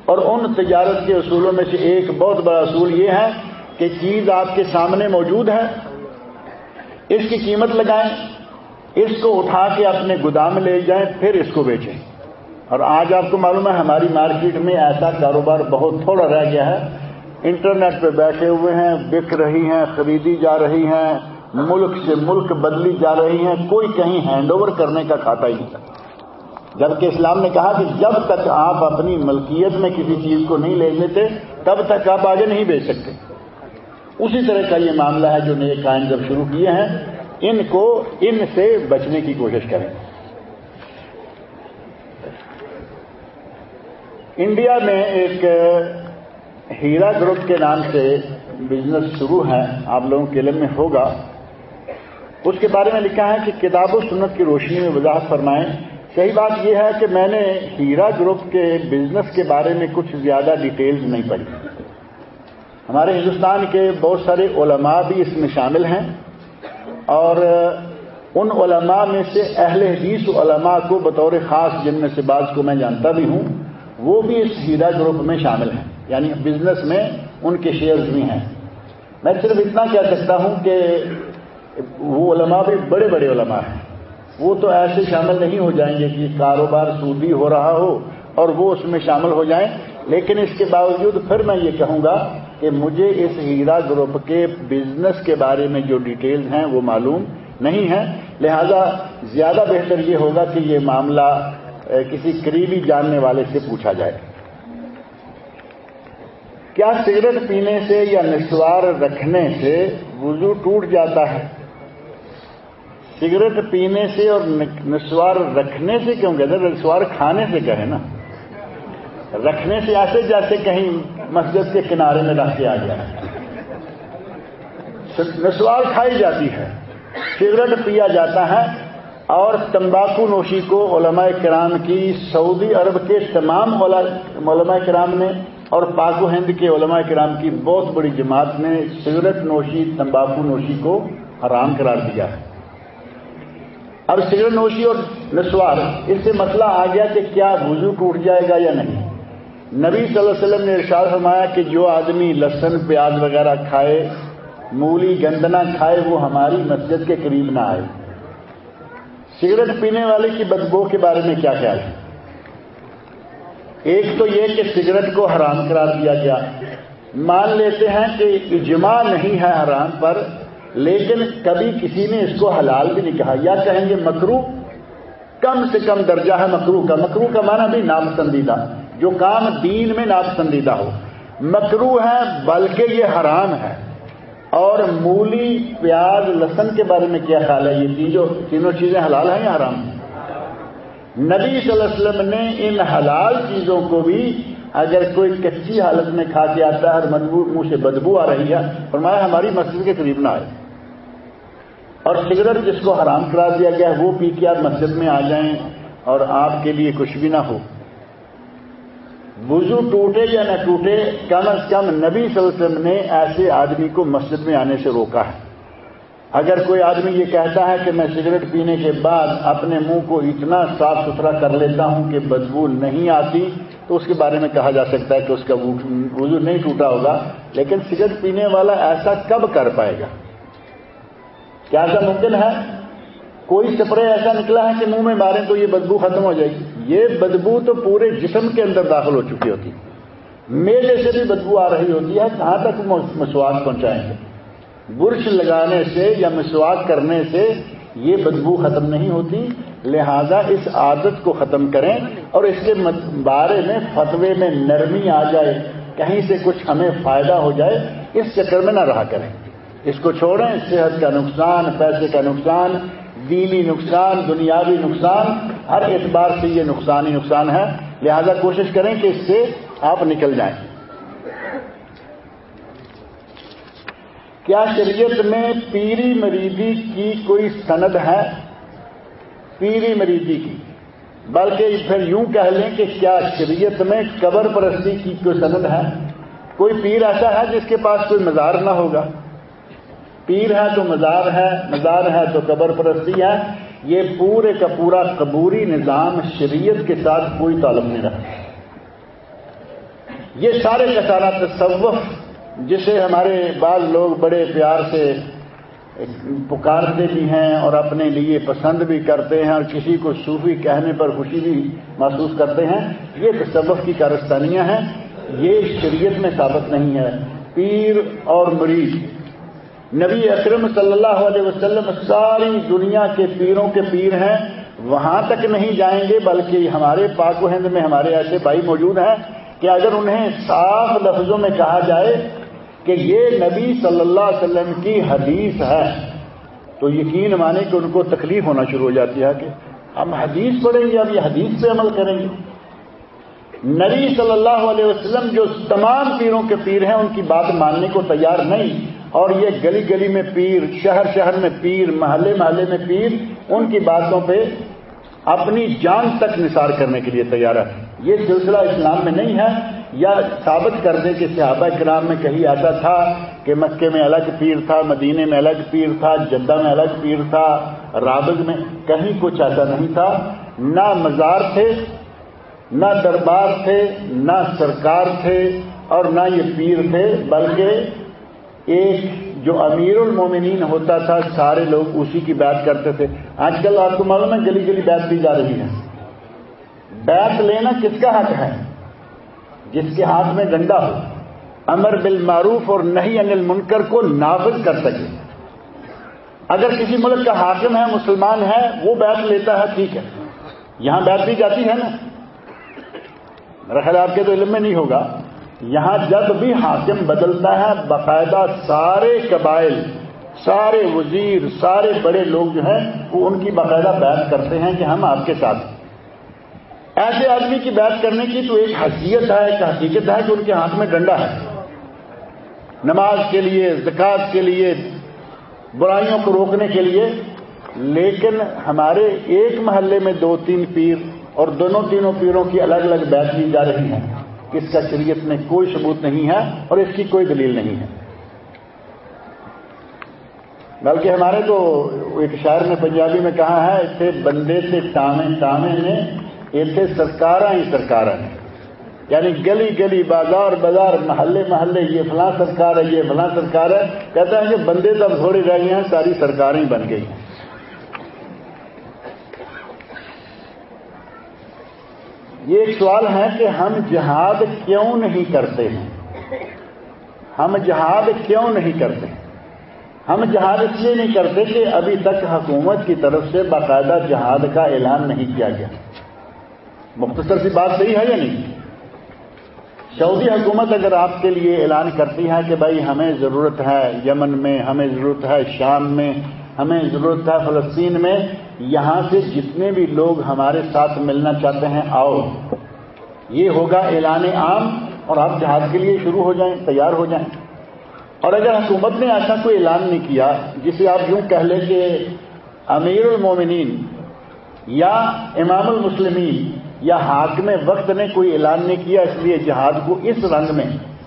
اور ان تجارت کے اصولوں میں سے ایک بہت بڑا اصول یہ ہے کہ چیز آپ کے سامنے موجود ہے، اس کی قیمت لگائیں، اس کو اٹھا کے اپنے گودام لے جائیں، پھر اس کو بیچیں۔ اور آج آپ کو معلوم ہے ہماری مارکیٹ میں ایسا کاروبار بہت تھوڑا رہ گیا ہے۔ انٹرنیٹ پہ بیٹھے ہوئے ہیں، بک رہی ہیں، خریدی جا رہی ہیں، ملک سے ملک بدلی جا رہی ہیں، کوئی کہیں ہینڈ اوور کرنے کا کھاتا ہی نہیں۔ جبکہ اسلام نے کہا کہ جب تک آپ اپنی ملکیت میں کسی چیز کو نہیں لے لیتے، تب تک آپ آگے نہیں بیچ سکتے۔ اسی طرح کا یہ معاملہ ہے جو نئے قائم جب شروع کیے ہیں، ان کو ان سے بچنے کی کوشش کریں۔ انڈیا میں ایک ہیرا گروپ کے نام سے بزنس شروع ہے، آپ لوگوں کے علم میں ہوگا۔ اس کے بارے میں لکھا ہے کہ کتاب و سنت کی روشنی میں وضاحت فرمائیں۔ صحیح بات یہ ہے کہ میں نے ہیرا گروپ کے بزنس کے بارے میں کچھ زیادہ ڈیٹیلز نہیں پڑھی۔ ہمارے ہندوستان کے بہت سارے علماء بھی اس میں شامل ہیں اور ان علماء میں سے اہل حدیث علماء کو بطور خاص جن میں سے بعض کو میں جانتا بھی ہوں۔ وہ بھی اس ہیرا گروپ میں شامل ہیں یعنی بزنس میں ان کے شیئرز بھی ہیں۔ میں صرف اتنا کہہ سکتا ہوں کہ وہ علماء بھی بڑے بڑے علماء ہیں۔ وہ تو ایسے شامل نہیں ہو جائیں گے کہ کاروبار سودی ہو رہا ہو اور وہ اس میں شامل ہو جائیں۔ لیکن اس کے باوجود پھر میں یہ کہوں گا کہ مجھے اس ہیرا گروپ کے بزنس کے بارے میں جو ڈیٹیلز ہیں وہ معلوم نہیں ہے لہذا زیادہ بہتر یہ ہوگا کہ یہ معاملہ کسی قریبی جاننے والے سے پوچھا جائے۔ کیا سگریٹ پینے سے یا نسوار رکھنے سے وضو ٹوٹ جاتا ہے؟ سگریٹ پینے سے اور نسوار رکھنے سے کیوں کہتے ہیں؟ نسوار کھانے سے کہے نا۔ رکھنے سے ایسے جیسے کہیں مسجد کے کنارے میں رکھ کے آ گیا۔ نسوار کھائی جاتی ہے، سگریٹ پیا جاتا ہے اور تمباکو نوشی کو علماء کرام کی سعودی عرب کے تمام علماء کرام نے اور پاک و ہند کے علماء کرام کی بہت بڑی جماعت نے سگریٹ نوشی، تمباکو نوشی کو حرام قرار دیا ہے۔ اب سگریٹ نوشی اور نسوار، اس سے مسئلہ آ گیا کہ کیا وضو ٹوٹ جائے گا یا نہیں۔ نبی صلی اللہ علیہ وسلم نے ارشاد فرمایا کہ جو آدمی لہسن، پیاز وغیرہ کھائے، مولی گندنا کھائے، وہ ہماری مسجد کے قریب نہ آئے۔ سگریٹ پینے والے کی بدبو کے بارے میں کیا خیال ہے؟ ایک تو یہ کہ سگریٹ کو حرام قرار دیا گیا۔ مان لیتے ہیں کہ اجماع نہیں ہے حرام پر، لیکن کبھی کسی نے اس کو حلال بھی نہیں کہا۔ یا کہیں گے مکرو، کم سے کم درجہ ہے مکرو کا۔ مکرو کا معنی بھی ناپسندیدہ، جو کام دین میں ناپسندیدہ ہو۔ مکرو ہے بلکہ یہ حرام ہے۔ اور مولی پیاز لہسن کے بارے میں کیا خیال ہے؟ یہ تینوں تینوں چیزیں حلال ہیں یا حرام نبی صلی اللہ علیہ وسلم نے ان حلال چیزوں کو بھی اگر کوئی کچی حالت میں کھا کے آتا ہے اور منہ سے بدبو آ رہی ہے، فرمایا ہماری مسجد کے قریب نہ آئے۔ اور سگریٹ جس کو حرام کرا دیا گیا، وہ پی کے آپ مسجد میں آ جائیں اور آپ کے لیے کچھ بھی نہ ہو۔ وضو ٹوٹے یا نہ ٹوٹے، کم از کم نبی صلی اللہ علیہ وسلم نے ایسے آدمی کو مسجد میں آنے سے روکا ہے۔ اگر کوئی آدمی یہ کہتا ہے کہ میں سگریٹ پینے کے بعد اپنے منہ کو اتنا صاف ستھرا کر لیتا ہوں کہ بدبو نہیں آتی، تو اس کے بارے میں کہا جا سکتا ہے کہ اس کا وضو نہیں ٹوٹا ہوگا، لیکن سگریٹ پینے والا ایسا کب کر پائے گا؟ کیا ایسا ممکن ہے؟ کوئی سپرے ایسا نکلا ہے کہ منہ میں ماریں تو یہ بدبو ختم ہو جائے گی۔ یہ بدبو تو پورے جسم کے اندر داخل ہو چکی ہوتی۔ میلے سے بھی بدبو آ رہی ہوتی ہے کہاں تک مسواک پہنچائیں گے۔ برش لگانے سے یا مسواک کرنے سے یہ بدبو ختم نہیں ہوتی۔ لہذا اس عادت کو ختم کریں اور اس کے بارے میں، فتوے میں نرمی آ جائے، کہیں سے کچھ ہمیں فائدہ ہو جائے، اس چکر میں نہ رہا کریں۔ اس کو چھوڑیں، صحت کا نقصان، پیسے کا نقصان دینی نقصان، دنیاوی نقصان، ہر اعتبار سے یہ نقصان ہی نقصان ہے۔ لہذا کوشش کریں کہ اس سے آپ نکل جائیں۔ کیا شریعت میں پیری مریضی کی کوئی سند ہے؟ پیری مریضی کی۔ بلکہ پھر یوں کہہ لیں کہ کیا شریعت میں قبر پرستی کی کوئی سند ہے؟ کوئی پیر ایسا ہے جس کے پاس کوئی مزار نہ ہوگا؟ پیر ہے تو مزار ہے مزار ہے تو قبر پرستی ہے۔ یہ پورے کا پورا قبوری نظام شریعت کے ساتھ کوئی تعلق نہیں رہا یہ سارے کا سارا تصوف، جسے ہمارے بعض لوگ بڑے پیار سے پکارتے بھی ہیں اور اپنے لیے پسند بھی کرتے ہیں اور کسی کو صوفی کہنے پر خوشی بھی محسوس کرتے ہیں، یہ تصوف کی کارستانیاں ہیں۔ یہ شریعت میں ثابت نہیں ہے۔ پیر اور مریض نبی اکرم صلی اللہ علیہ وسلم ساری دنیا کے پیروں کے پیر ہیں، وہاں تک نہیں جائیں گے، بلکہ ہمارے پاک و ہند میں ہمارے ایسے بھائی موجود ہیں کہ اگر انہیں صاف لفظوں میں کہا جائے کہ یہ نبی صلی اللہ علیہ وسلم کی حدیث ہے، تو یقین مانے کہ ان کو تکلیف ہونا شروع ہو جاتی ہے کہ ہم حدیث پڑھیں گے اب یہ حدیث پہ عمل کریں گے۔ نبی صلی اللہ علیہ وسلم جو تمام پیروں کے پیر ہیں، ان کی بات ماننے کو تیار نہیں۔ اور یہ گلی گلی میں پیر، شہر شہر میں پیر، محلے محلے میں پیر، ان کی باتوں پہ اپنی جان تک نثار کرنے کے لیے تیار ہے۔ یہ سلسلہ اسلام میں نہیں ہے۔ یا ثابت کر دیں کہ صحابہ کرام میں کہیں ایسا تھا کہ مکے میں الگ پیر تھا مدینے میں الگ پیر تھا، جدہ میں الگ پیر تھا، رابض میں کہیں کچھ ایسا نہیں تھا۔ نہ مزار تھے، نہ دربار تھے، نہ سرکار تھے اور نہ یہ پیر تھے، بلکہ ایک جو امیر المومنین ہوتا تھا، سارے لوگ اسی کی بات کرتے تھے۔ آج کل آپ کو معلوم ہے، گلی گلی بیت دی جا رہی ہے۔ بیت لینا کس کا حق ہے؟ جس کے ہاتھ میں ڈنڈا ہو۔ امر بالمعروف اور نہیں انل منکر کو نافذ کر سکے۔ اگر کسی ملک کا حاکم ہے، مسلمان ہے، وہ بیت لیتا ہے، ٹھیک ہے۔ یہاں بیت دی جاتی ہے نا۔ میرا خیال آپ کے تو علم میں نہیں ہوگا۔ یہاں جب بھی حاکم بدلتا ہے، باقاعدہ سارے قبائل، سارے وزیر، سارے بڑے لوگ جو ہیں، وہ ان کی باقاعدہ بیعت کرتے ہیں کہ ہم آپ کے ساتھ ایسے آدمی کی بیعت کرنے کی تو ایک حیثیت ہے، ایک حقیقت ہے کہ ان کے ہاتھ میں ڈنڈا ہے۔ نماز کے لیے زکات کے لیے، برائیوں کو روکنے کے لیے، لیکن ہمارے ایک محلے میں دو تین پیر اور دونوں تینوں پیروں کی الگ الگ بیعت لی جا رہی ہیں۔ اس کا شریعت میں کوئی ثبوت نہیں ہے اور اس کی کوئی دلیل نہیں ہے۔ بلکہ ہمارے تو ایک شاعر نے پنجابی میں کہا ہے اتنے بندے سے ٹامے ٹامے نے اتنے سرکار ہی سرکار ہیں یعنی گلی گلی بازار بازار، محلے محلے، یہ فلاں سرکار ہے، یہ فلاں سرکار ہے۔ کہتا ہے کہ بندے تب تھوڑے رہ گئے ہیں، ساری سرکاریں بن گئی ہیں۔ یہ ایک سوال ہے کہ ہم جہاد کیوں نہیں کرتے ہیں؟ ہم جہاد کیوں نہیں کرتے ہم جہاد اس لیے نہیں کرتے کہ ابھی تک حکومت کی طرف سے باقاعدہ جہاد کا اعلان نہیں کیا گیا۔ مختصر سی بات صحیح ہے یا نہیں؟ سعودی حکومت اگر آپ کے لیے اعلان کرتی ہے کہ بھائی ہمیں ضرورت ہے یمن میں، ہمیں ضرورت ہے شام میں ہمیں ضرورت ہے فلسطین میں، یہاں سے جتنے بھی لوگ ہمارے ساتھ ملنا چاہتے ہیں، آؤ۔ یہ ہوگا اعلان عام اور آپ جہاز کے لیے شروع ہو جائیں، تیار ہو جائیں۔ اور اگر حکومت نے ایسا کوئی اعلان نہیں کیا، جسے آپ یوں کہہ لیں کہ امیر المومنین یا امام المسلمین یا حاکم وقت نے کوئی اعلان نہیں کیا، اس لیے جہاد کو اس رنگ میں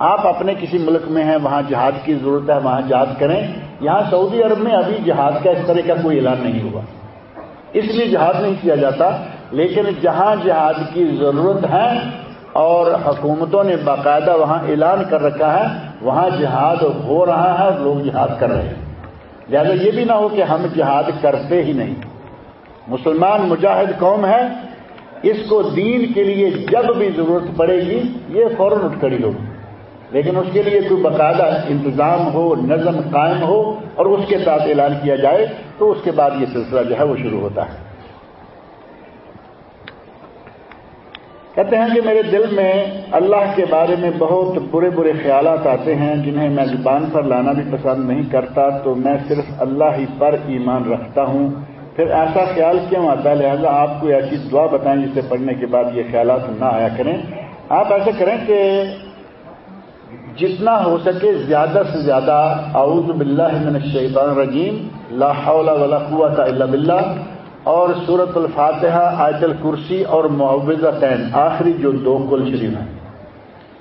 آپ اپنے کسی ملک میں ہیں، وہاں جہاد کی ضرورت ہے، وہاں جہاد کریں، یہاں سعودی عرب میں ابھی جہاد کا اس طرح کا کوئی اعلان نہیں ہوا۔ اس لیے جہاد نہیں کیا جاتا، لیکن جہاں جہاد کی ضرورت ہے اور حکومتوں نے باقاعدہ وہاں اعلان کر رکھا ہے، وہاں جہاد ہو رہا ہے اور لوگ جہاد کر رہے ہیں۔ لہٰذا یہ بھی نہ ہو کہ ہم جہاد کرتے ہی نہیں۔ مسلمان مجاہد قوم ہے، اس کو دین کے لیے جب بھی ضرورت پڑے گی، یہ فوراً اٹھ کھڑی ہوگی۔ لیکن اس کے لیے کوئی باقاعدہ انتظام ہو، نظم قائم ہو اور اس کے ساتھ اعلان کیا جائے تو اس کے بعد یہ سلسلہ جو ہے وہ شروع ہوتا ہے۔ کہتے ہیں کہ میرے دل میں اللہ کے بارے میں بہت برے برے خیالات آتے ہیں، جنہیں میں زبان پر لانا بھی پسند نہیں کرتا، تو میں صرف اللہ ہی پر ایمان رکھتا ہوں۔ پھر ایسا خیال کیوں آتا ہے؟ لہٰذا آپ کو ایسی دعا بتائیں جسے پڑھنے کے بعد یہ خیالات نہ آیا کریں۔ آپ ایسا کریں کہ جتنا ہو سکے زیادہ سے زیادہ اعوذ باللہ من الشیطان الرجیم، لا حول ولا قوت الا باللہ، اور سورت الفاتحہ، آیت الکرسی اور معوضہ تین آخری جو دو کل شریف ہیں۔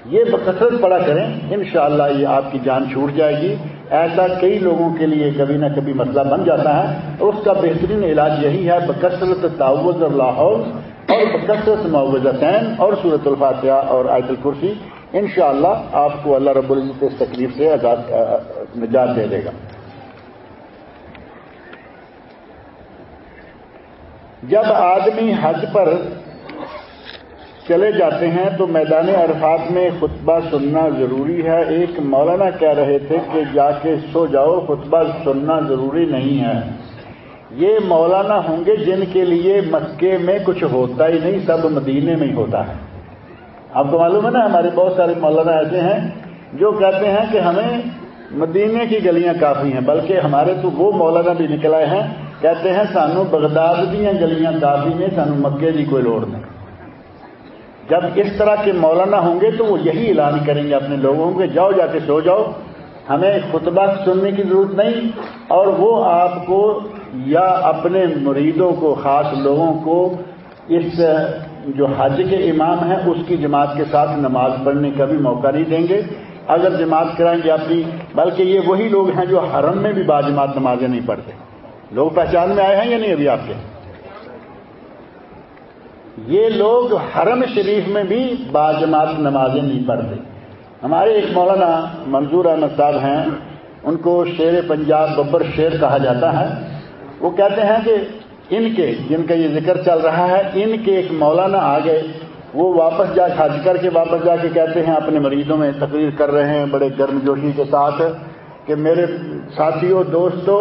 یہ بکثرت پڑا کریں، انشاءاللہ یہ آپ کی جان چھوٹ جائے گی۔ ایسا کئی لوگوں کے لیے کبھی نہ کبھی مسئلہ بن جاتا ہے۔ اس کا بہترین علاج یہی ہے، بکثرت تعوض اللہ اور بکثرت معوضہ تین اور سورت الفاتحہ اور آیت الکرسی۔ انشاءاللہ آپ کو اللہ رب العزت اس تکلیف سے آزاد نجات دے دے گا۔ جب آدمی حج پر چلے جاتے ہیں تو میدان عرفات میں خطبہ سننا ضروری ہے۔ ایک مولانا کہہ رہے تھے کہ جا کے سو جاؤ، خطبہ سننا ضروری نہیں ہے۔ یہ مولانا ہوں گے جن کے لیے مکے میں کچھ ہوتا ہی نہیں، سب مدینے میں ہی ہوتا ہے۔ آپ کو معلوم ہے نا ہمارے بہت سارے مولانا ایسے ہیں جو کہتے ہیں کہ ہمیں مدینے کی گلیاں کافی ہیں، بلکہ ہمارے تو وہ مولانا بھی نکل آئے ہیں، کہتے ہیں سانو بغداد دیا گلیاں کافی نے سانو مکے کی کوئی لوڑ نہیں۔ جب اس طرح کے مولانا ہوں گے تو وہ یہی اعلان کریں گے اپنے لوگوں کے، جاؤ جا کے سو جاؤ۔ ہمیں خطبہ سننے کی ضرورت نہیں، اور وہ آپ کو یا اپنے مریدوں کو، خاص لوگوں کو اس جو حج کے امام ہیں، اس کی جماعت کے ساتھ نماز پڑھنے کا بھی موقع نہیں دیں گے۔ اگر جماعت کرائیں گے اپنی، بلکہ یہ وہی لوگ ہیں جو حرم میں بھی با جماعت نمازیں نہیں پڑھتے۔ لوگ پہچان میں آئے ہیں یا نہیں ابھی آپ کے؟ یہ لوگ حرم شریف میں بھی باجماعت نمازیں نہیں پڑھتے۔ ہمارے ایک مولانا منظور احمد صاحب ہیں، ان کو شیر پنجاب ببر شیر کہا جاتا ہے۔ وہ کہتے ہیں کہ ان کے جن کا یہ ذکر چل رہا ہے، ان کے ایک مولانا آ گئے وہ واپس جا حج کر کے واپس جا کے کہتے ہیں، اپنے مریضوں میں تقریر کر رہے ہیں بڑے گرم جوشی کے ساتھ کہ میرے ساتھیوں دوستوں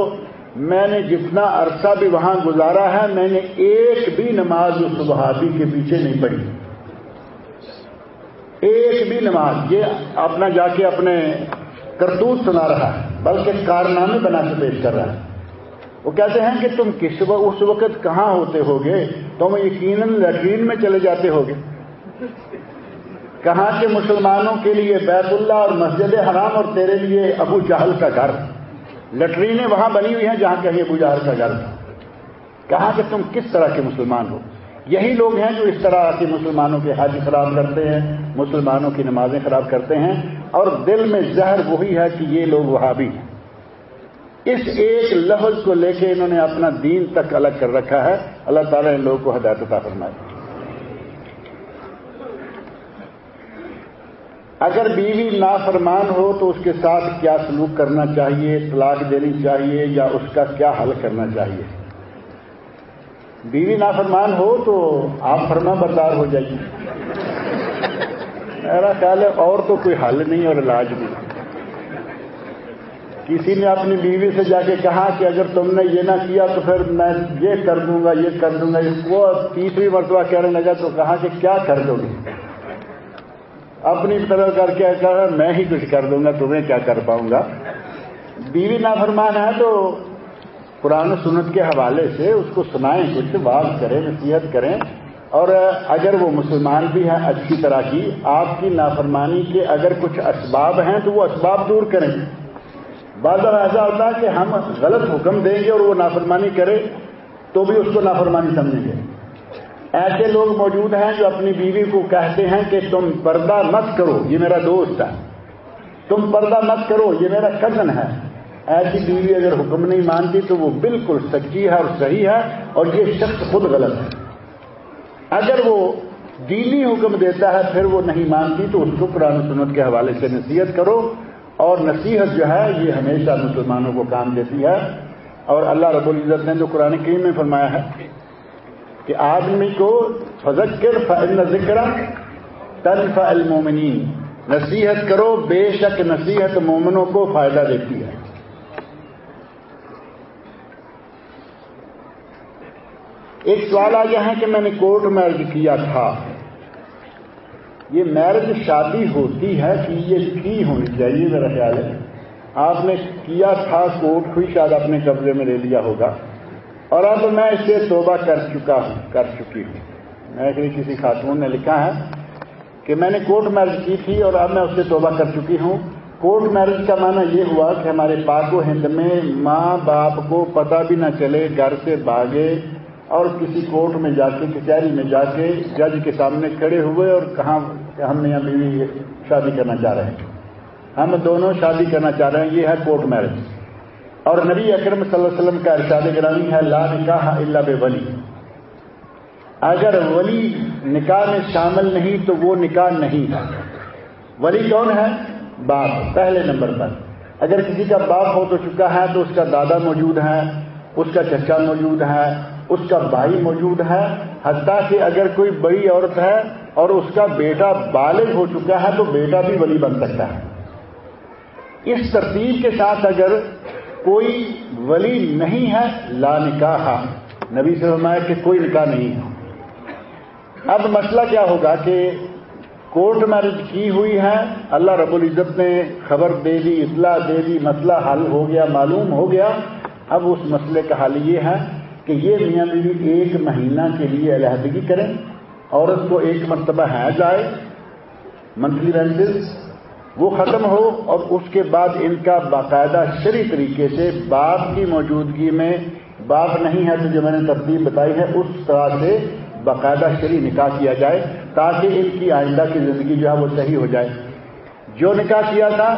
میں نے جتنا عرصہ بھی وہاں گزارا ہے، میں نے ایک بھی نماز اس صحابی کے پیچھے نہیں پڑھی۔ ایک بھی نماز، یہ اپنا جا کے اپنے کرتوت سنا رہا ہے، بلکہ کارنامے بنا کے پیش کر رہا ہے۔ وہ کہتے ہیں کہ تم کس اس وقت کہاں ہوتے ہوگے؟ تم یقیناً لٹرین میں چلے جاتے ہوگے۔ کہاں کے مسلمانوں کے لیے بیت اللہ اور مسجد حرام اور تیرے لیے ابو جہل کا گھر۔ لٹرینیں وہاں بنی ہوئی ہیں جہاں کہیں ابو جہل کا گھر۔ تھا کہاں کہ تم کس طرح کے مسلمان ہو؟ یہی لوگ ہیں جو اس طرح کے مسلمانوں کے حج خراب کرتے ہیں، مسلمانوں کی نمازیں خراب کرتے ہیں اور دل میں زہر وہی ہے کہ یہ لوگ وہاں بھی ہیں۔ اس ایک لفظ کو لے کے انہوں نے اپنا دین تک الگ کر رکھا ہے۔ اللہ تعالیٰ ان لوگوں کو ہدایت عطا فرمائے۔ اگر بیوی نافرمان ہو تو اس کے ساتھ کیا سلوک کرنا چاہیے، طلاق دینی چاہیے یا اس کا کیا حل کرنا چاہیے؟ بیوی نافرمان ہو تو آپ فرما بردار ہو جائیے۔ میرا خیال ہے اور تو کوئی حل نہیں اور علاج نہیں۔ کسی نے اپنی بیوی سے جا کے کہا کہ اگر تم نے یہ نہ کیا تو پھر میں یہ کر دوں گا، یہ کر دوں گا۔ وہ تیسری مرتبہ کہنے لگا تو کہا کہ کیا کر دو گے؟ اپنی طرح کر کے کہا، میں ہی کچھ کر دوں گا، تمہیں کیا کر پاؤں گا؟ بیوی نافرمان ہے تو قرآن سنت کے حوالے سے اس کو سنائیں، کچھ بات کریں، نصیحت کریں۔ اور اگر وہ مسلمان بھی ہیں، اچھی طرح کی آپ کی نافرمانی کے اگر کچھ اسباب ہیں تو وہ اسباب دور کریں۔ بعض بار ایسا ہوتا ہے کہ ہم غلط حکم دیں گے اور وہ نافرمانی کرے تو بھی اس کو نافرمانی سمجھیں گے۔ ایسے لوگ موجود ہیں جو اپنی بیوی کو کہتے ہیں کہ تم پردہ مت کرو، یہ میرا دوست ہے۔ تم پردہ مت کرو، یہ میرا کزن ہے۔ ایسی بیوی اگر حکم نہیں مانتی تو وہ بالکل سچی ہے اور صحیح ہے اور یہ شخص خود غلط ہے۔ اگر وہ دینی حکم دیتا ہے پھر وہ نہیں مانتی تو اس کو قرآن سنت کے حوالے سے نصیحت کرو۔ اور نصیحت جو ہے، یہ ہمیشہ مسلمانوں کو کام دیتی ہے۔ اور اللہ رب العزت نے جو قرآن کریم میں فرمایا ہے کہ آدمی کو فذکر فعل ذکر تنف المومنین نصیحت کرو، بے شک نصیحت مومنوں کو فائدہ دیتی ہے۔ ایک سوال آ ہے کہ میں نے کورٹ میرج کیا تھا۔ یہ میرج شادی ہوتی ہے کہ یہ کی ہونی چاہیے میرا خیال ہے؟ آپ نے کیا تھا کورٹ ہوئی شاید اپنے قبضے میں لے لیا ہوگا۔ اور اب میں اسے توبہ کر چکا ہوں، کر چکی ہوں۔ میں کسی خاتون نے لکھا ہے کہ میں نے کورٹ میرج کی تھی اور اب میں اس سے توبہ کر چکی ہوں۔ کورٹ میرج کا معنی یہ ہوا کہ ہمارے پاک و ہند میں ماں باپ کو پتہ بھی نہ چلے، گھر سے بھاگے اور کسی کورٹ میں جا کے، کچہری میں جا کے جج کے سامنے کھڑے ہوئے اور کہاں ہم نے ابھی شادی کرنا چاہ رہے ہیں۔ ہم دونوں شادی کرنا چاہ رہے ہیں، یہ ہے کورٹ میرج۔ اور نبی اکرم صلی اللہ علیہ وسلم کا ارشاد گرامی ہے، لا نکاح اللہ بے ولی اگر ولی نکاح میں شامل نہیں تو وہ نکاح نہیں۔ ہے ولی کون ہے؟ باپ، پہلے نمبر پر۔ اگر کسی کا باپ ہو تو چکا ہے تو اس کا دادا موجود ہے، اس کا چچا موجود ہے اس کا بھائی موجود ہے، حتیٰ کہ اگر کوئی بڑی عورت ہے اور اس کا بیٹا بالغ ہو چکا ہے تو بیٹا بھی ولی بن سکتا ہے۔ اس ترتیب کے ساتھ اگر کوئی ولی نہیں ہے، لا نکاح۔ نبی سے فرمایا کہ کوئی نکاح نہیں۔ ہے اب مسئلہ کیا ہوگا کہ کورٹ میرج کی ہوئی ہے، اللہ رب العزت نے خبر دے دی، اطلاع دے دی، مسئلہ حل ہو گیا، معلوم ہو گیا۔ اب اس مسئلے کا حل یہ ہے کہ یہ میاں بیوی ایک مہینہ کے لیے علیحدگی کریں، عورت کو ایک مرتبہ ہے جائے منتھلی رینٹس وہ ختم ہو اور اس کے بعد ان کا باقاعدہ شری طریقے سے باپ کی موجودگی میں باپ نہیں ہے تو جو میں نے ترتیب بتائی ہے، اس طرح سے باقاعدہ شری نکاح کیا جائے تاکہ ان کی آئندہ کی زندگی جو ہے وہ صحیح ہو جائے۔ جو نکاح کیا تھا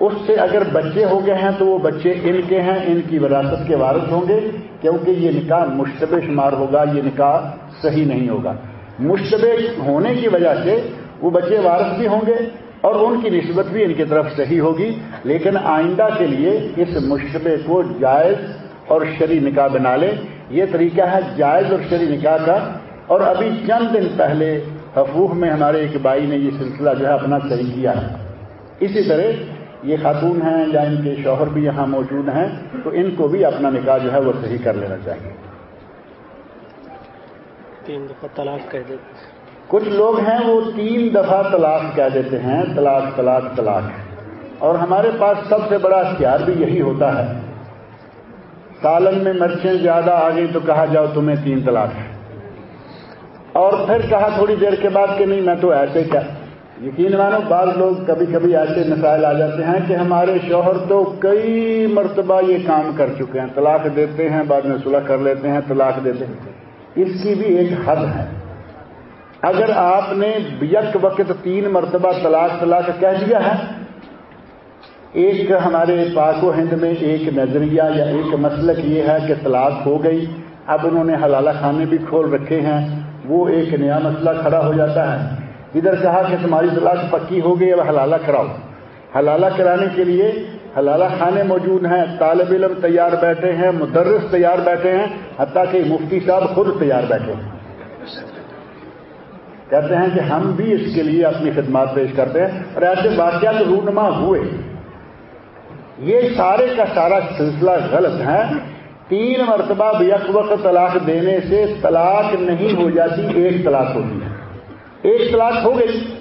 اس سے اگر بچے ہو گئے ہیں تو وہ بچے ان کے ہیں، ان کی وراثت کے وارث ہوں گے، کیونکہ یہ نکاح مشتبہ شمار ہوگا، یہ نکاح صحیح نہیں ہوگا۔ مشتبہ ہونے کی وجہ سے وہ بچے وارث بھی ہوں گے اور ان کی نسبت بھی ان کی طرف صحیح ہوگی، لیکن آئندہ کے لیے اس مشتبے کو جائز اور شری نکاح بنا لے۔ یہ طریقہ ہے جائز اور شری نکاح کا۔ اور ابھی چند دن پہلے حفوف میں ہمارے ایک بھائی نے یہ سلسلہ جو ہے اپنا صحیح کیا۔ ہے اسی طرح یہ خاتون ہیں یا ان کے شوہر بھی یہاں موجود ہیں تو ان کو بھی اپنا نکاح جو ہے وہ صحیح کر لینا چاہیے۔ تین دفعہ طلاق کہہ دیتے کچھ لوگ ہیں وہ تین دفعہ طلاق کہہ دیتے ہیں طلاق طلاق طلاق۔ اور ہمارے پاس سب سے بڑا اختیار بھی یہی ہوتا ہے۔ سالن میں مرچیں زیادہ آ گئی تو کہا جاؤ تمہیں تین طلاق ہے۔ اور پھر کہا تھوڑی دیر کے بعد کہ نہیں میں تو ایسے کیا یقین مانو، بعض لوگ کبھی کبھی ایسے مسائل آ جاتے ہیں کہ ہمارے شوہر تو کئی مرتبہ یہ کام کر چکے ہیں، طلاق دیتے ہیں، بعد میں صلح کر لیتے ہیں، طلاق دیتے ہیں۔ اس کی بھی ایک حد ہے۔ اگر آپ نے یک وقت تین مرتبہ طلاق طلاق کہہ دیا ہے، ایک ہمارے پاک و ہند میں ایک نظریہ یا ایک مسلک یہ ہے کہ طلاق ہو گئی، اب انہوں نے حلالہ خانے بھی کھول رکھے ہیں، وہ ایک نیا مسئلہ کھڑا ہو جاتا ہے۔ ادھر کہا کہ تمہاری طلاق پکی ہو گئی، اب حلالہ کراؤ۔ حلالہ کرانے کے لیے حلالہ خانے موجود ہیں، طالب علم تیار بیٹھے ہیں، مدرس تیار بیٹھے ہیں، حتیٰ کہ مفتی صاحب خود تیار بیٹھے ہیں۔ کہتے ہیں کہ ہم بھی اس کے لیے اپنی خدمات پیش کرتے ہیں۔ اور ایسے واقعات رونما ہوئے۔ یہ سارے کا سارا سلسلہ غلط ہے۔ تین مرتبہ بیک وقت طلاق دینے سے طلاق نہیں ہو جاتی، ایک طلاق ہوتی ہے۔ ایک طلاق ہو گئی۔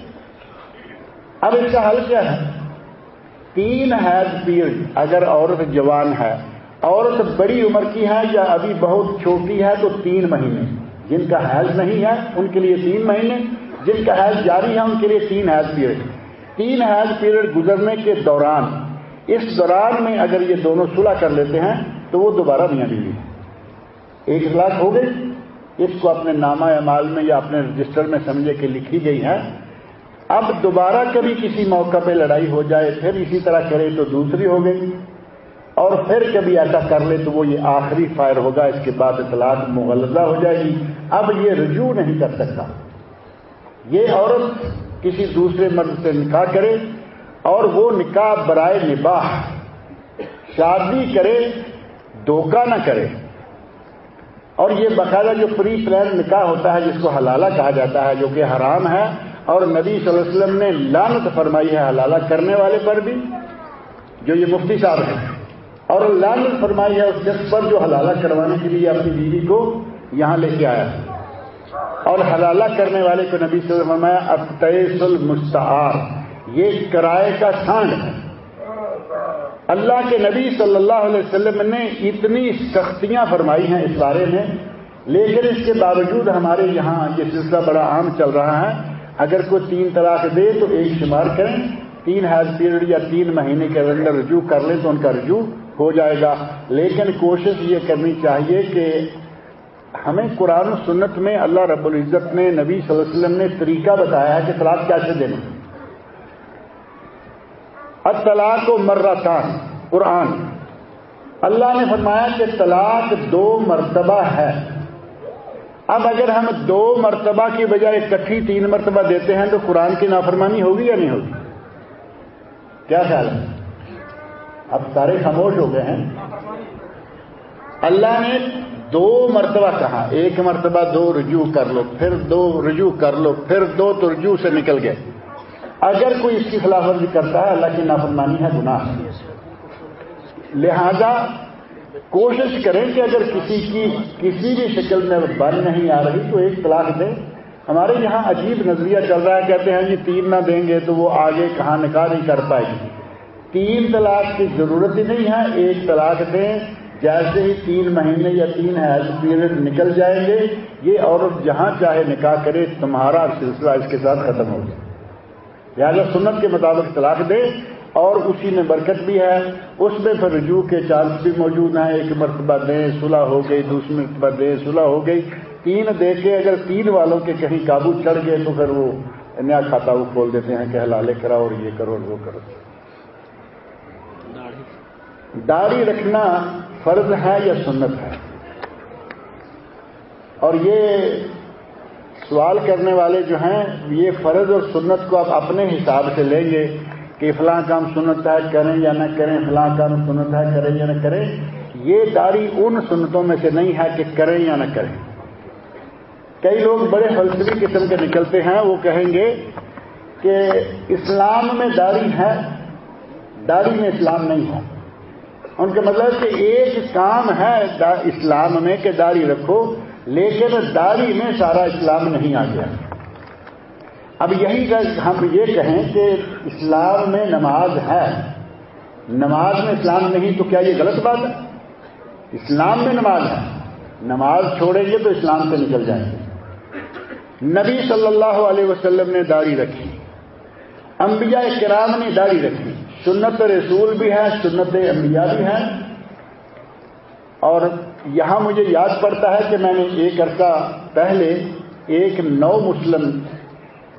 اب اس کا حل کیا ہے؟ تین حیض پیریڈ اگر عورت جوان ہے، عورت بڑی عمر کی ہے یا ابھی بہت چھوٹی ہے تو تین مہینے۔ جن کا حیض نہیں ہے، ان کے لیے تین مہینے۔ جن کا حیض جاری ہے، ان کے لیے تین حیض پیریڈ تین حیض پیریڈ گزرنے کے دوران، اس دوران میں اگر یہ دونوں صلح کر لیتے ہیں تو وہ دوبارہ میاں بیوی۔ ایک اخلاق ہو گئی۔ اس کو اپنے نامہ اعمال میں یا اپنے رجسٹر میں سمجھے کہ لکھی گئی ہے اب دوبارہ کبھی کسی موقع پہ لڑائی ہو جائے، پھر اسی طرح کرے تو دوسری ہو گئی۔ اور پھر کبھی ایسا کر لے تو وہ یہ آخری فائر ہوگا، اس کے بعد اطلاع مغلزہ ہو جائے گی۔ اب یہ رجوع نہیں کر سکتا۔ یہ عورت کسی دوسرے مرد سے نکاح کرے اور وہ نکاح برائے نباہ۔ شادی کرے، دھوکہ نہ کرے۔ اور یہ باقاعدہ جو پری پلان نکاح ہوتا ہے، جس کو حلالہ کہا جاتا ہے، جو کہ حرام ہے، اور نبی صلی اللہ علیہ وسلم نے لانت فرمائی ہے حلالہ کرنے والے پر بھی، جو یہ مفتی صاحب ہیں۔ اور اللہ فرمائی ہے اس شخص پر جو حلالہ کروانے کے لیے اپنی بیوی کو یہاں لے کے آیا۔ اور حلالہ کرنے والے کو نبی سے فرمایا ابتیس المستعار۔ یہ کرائے کا سانڈ ہے۔ اللہ کے نبی صلی اللہ علیہ وسلم نے اتنی سختیاں فرمائی ہیں اس بارے میں، لیکن اس کے باوجود ہمارے یہاں یہ سلسلہ بڑا عام چل رہا ہے۔ اگر کوئی تین طلاق دے تو ایک شمار کریں، تین ہیز پیریڈ یا تین مہینے کے اندر رجوع کر لیں تو ان کا رجوع ہو جائے گا۔ لیکن کوشش یہ کرنی چاہیے کہ ہمیں قرآن و سنت میں اللہ رب العزت نے نبی صلی اللہ علیہ وسلم نے طریقہ بتایا ہے کہ طلاق کیسے دینا اطلاق و مرتان، قرآن۔ اللہ نے فرمایا کہ طلاق دو مرتبہ ہے۔ اب اگر ہم دو مرتبہ کی بجائے اکٹھی تین مرتبہ دیتے ہیں تو قرآن کی نافرمانی ہوگی یا نہیں ہوگی؟ کیا خیال ہے؟ اب سارے خاموش ہو گئے ہیں۔ اللہ نے دو مرتبہ کہا، ایک مرتبہ دو رجوع کر لو، پھر دو رجوع کر لو، پھر دو تو رجوع سے نکل گئے۔ اگر کوئی اس کی خلاف ورزی کرتا ہے، اللہ کی نافرمانی ہے، گناہ لہذا کوشش کریں کہ اگر کسی کی، کسی بھی شکل میں بن نہیں آ رہی تو ایک طلاق دیں۔ ہمارے یہاں عجیب نظریہ چل رہا ہے، کہتے ہیں جی تین نہ دیں گے تو وہ آگے کہاں نکاح نہیں کر پائے گی۔ تین طلاق کی ضرورت ہی نہیں ہے، ایک طلاق دیں۔ جیسے ہی تین مہینے یا تین ہیلتھ پیریڈ نکل جائیں گے، یہ عورت جہاں چاہے نکاح کرے، تمہارا سلسلہ اس کے ساتھ ختم ہو گیا لہٰذا سنت کے مطابق طلاق دے اور اسی میں برکت بھی ہے۔ اس میں پھر رجوع کے چانس بھی موجود ہیں۔ ایک مرتبہ دیں صلح ہو گئی دوسری مرتبہ دیں صلح ہو گئی۔ تین دے کے اگر تین والوں کے کہیں قابو چڑھ گئے تو پھر وہ نیا کھاتا وہ کھول دیتے ہیں کہ حلالے کراؤ اور یہ کرو اور وہ کرو۔ داڑھی رکھنا فرض ہے یا سنت ہے؟ اور یہ سوال کرنے والے جو ہیں، یہ فرض اور سنت کو آپ اپنے حساب سے لیں گے کہ فلاں کام سنت ہے، کریں یا نہ کریں، فلاں کام سنت ہے، کریں یا نہ کریں۔ یہ داڑھی ان سنتوں میں سے نہیں ہے کہ کریں یا نہ کریں۔ کئی لوگ بڑے فلسفی قسم کے نکلتے ہیں، وہ کہیں گے کہ اسلام میں داڑھی ہے داڑھی میں اسلام نہیں ہے۔ ان کا مطلب کہ ایک کام ہے اسلام میں کہ داڑھی رکھو لیکن داڑھی میں سارا اسلام نہیں آ گیا۔ اب یہی ہم یہ کہیں کہ اسلام میں نماز ہے۔ نماز میں اسلام نہیں تو کیا یہ غلط بات ہے؟ اسلام میں نماز ہے۔ نماز چھوڑیں گے تو اسلام سے نکل جائیں گے۔ نبی صلی اللہ علیہ وسلم نے داڑھی رکھی۔ انبیاء کرام نے داڑھی رکھی۔ سنت رسول بھی ہے، سنت انبیاء بھی ہے اور یہاں مجھے یاد پڑتا ہے کہ میں نے ایک عرصہ پہلے ایک نو مسلم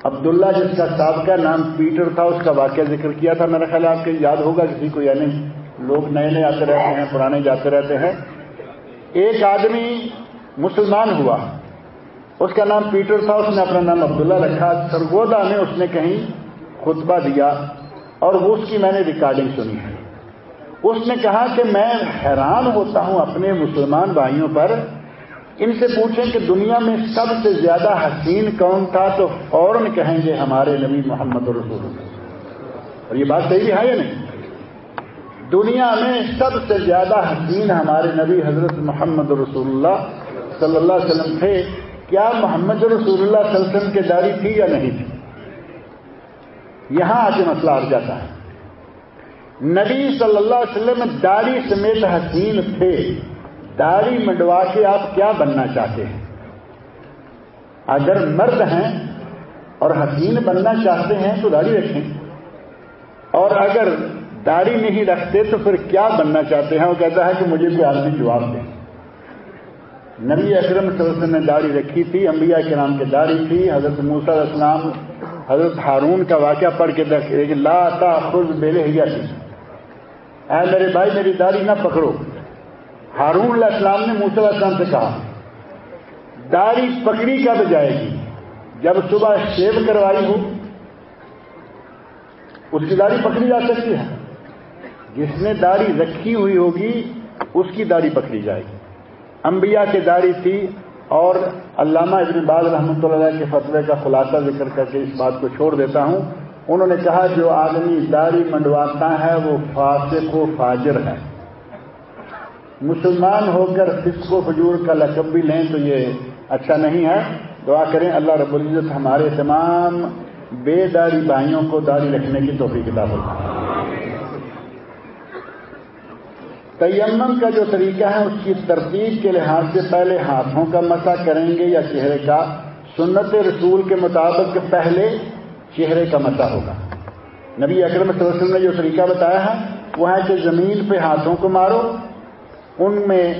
عبداللہ جس کا سابقہ نام پیٹر تھا، اس کا واقعہ ذکر کیا تھا۔ میرا خیال آپ کے یاد ہوگا، کسی کو یعنی لوگ نئے نئے آتے رہتے ہیں، پرانے جاتے رہتے ہیں۔ ایک آدمی مسلمان ہوا۔ اس کا نام پیٹر تھا، اس نے اپنا نام عبداللہ رکھا۔ سرگودا میں اس نے کہیں خطبہ دیا اور وہ اس کی میں نے ریکارڈنگ سنی ہے۔ اس نے کہا کہ میں حیران ہوتا ہوں اپنے مسلمان بھائیوں پر، ان سے پوچھیں کہ دنیا میں سب سے زیادہ حسین کون تھا تو فوراً کہیں گے ہمارے نبی محمد رسول اللہ۔ اور یہ بات صحیح ہے یا نہیں؟ دنیا میں سب سے زیادہ حسین ہمارے نبی حضرت محمد رسول اللہ صلی اللہ علیہ وسلم تھے۔ کیا محمد رسول اللہ صلی اللہ علیہ وسلم کے داری تھی یا نہیں تھی؟ یہاں آ کے مسئلہ آ جاتا ہے۔ نبی صلی اللہ علیہ وسلم داڑھی سمیت حسین تھے۔ داڑھی منڈوا کے آپ کیا بننا چاہتے ہیں؟ اگر مرد ہیں اور حسین بننا چاہتے ہیں تو داڑھی رکھیں۔ اور اگر داڑھی نہیں رکھتے تو پھر کیا بننا چاہتے ہیں؟ وہ کہتا ہے کہ مجھے کوئی آدمی جواب دیں نبی اکرم صلی اللہ علیہ وسلم نے داڑھی رکھی تھی، انبیاء کے نام کی داڑھی تھی۔ حضرت موسیٰ علیہ السلام، حضرت ہارون کا واقعہ پڑھ کے دیکھے کہ لا تا خود بیلے ہیا تھی اے میرے بھائی، میری داڑھی نہ پکڑو۔ ہارون علیہ السلام نے موسیٰ علیہ السلام سے کہا، داڑھی پکڑی کب جائے گی؟ جب صبح شیو کروائی ہو، اس کی داڑھی پکڑی جا سکتی ہے۔ جس نے داڑھی رکھی ہوئی ہوگی، اس کی داڑھی پکڑی جائے گی۔ انبیاء کی داڑھی تھی اور علامہ ابن باز رحمۃ اللہ کے فتوے کا خلاصہ ذکر کر کے اس بات کو چھوڑ دیتا ہوں۔ انہوں نے کہا جو آدمی داڑھی منڈواتا ہے وہ فاسق و فاجر ہے۔ مسلمان ہو کر فسق و فجور کا لقب بھی لیں تو یہ اچھا نہیں ہے۔ دعا کریں اللہ رب العزت ہمارے تمام بے داڑھی بھائیوں کو داڑھی رکھنے کی توفیق کتاب ہوتا تیمم کا جو طریقہ ہے، اس کی ترتیب کے لحاظ سے پہلے ہاتھوں کا مسا کریں گے یا چہرے کا سنت رسول کے مطابق پہلے چہرے کا مسا ہوگا۔ نبی اکرم صلی اللہ علیہ وسلم نے جو طریقہ بتایا ہے، وہ ہے کہ زمین پہ ہاتھوں کو مارو، ان میں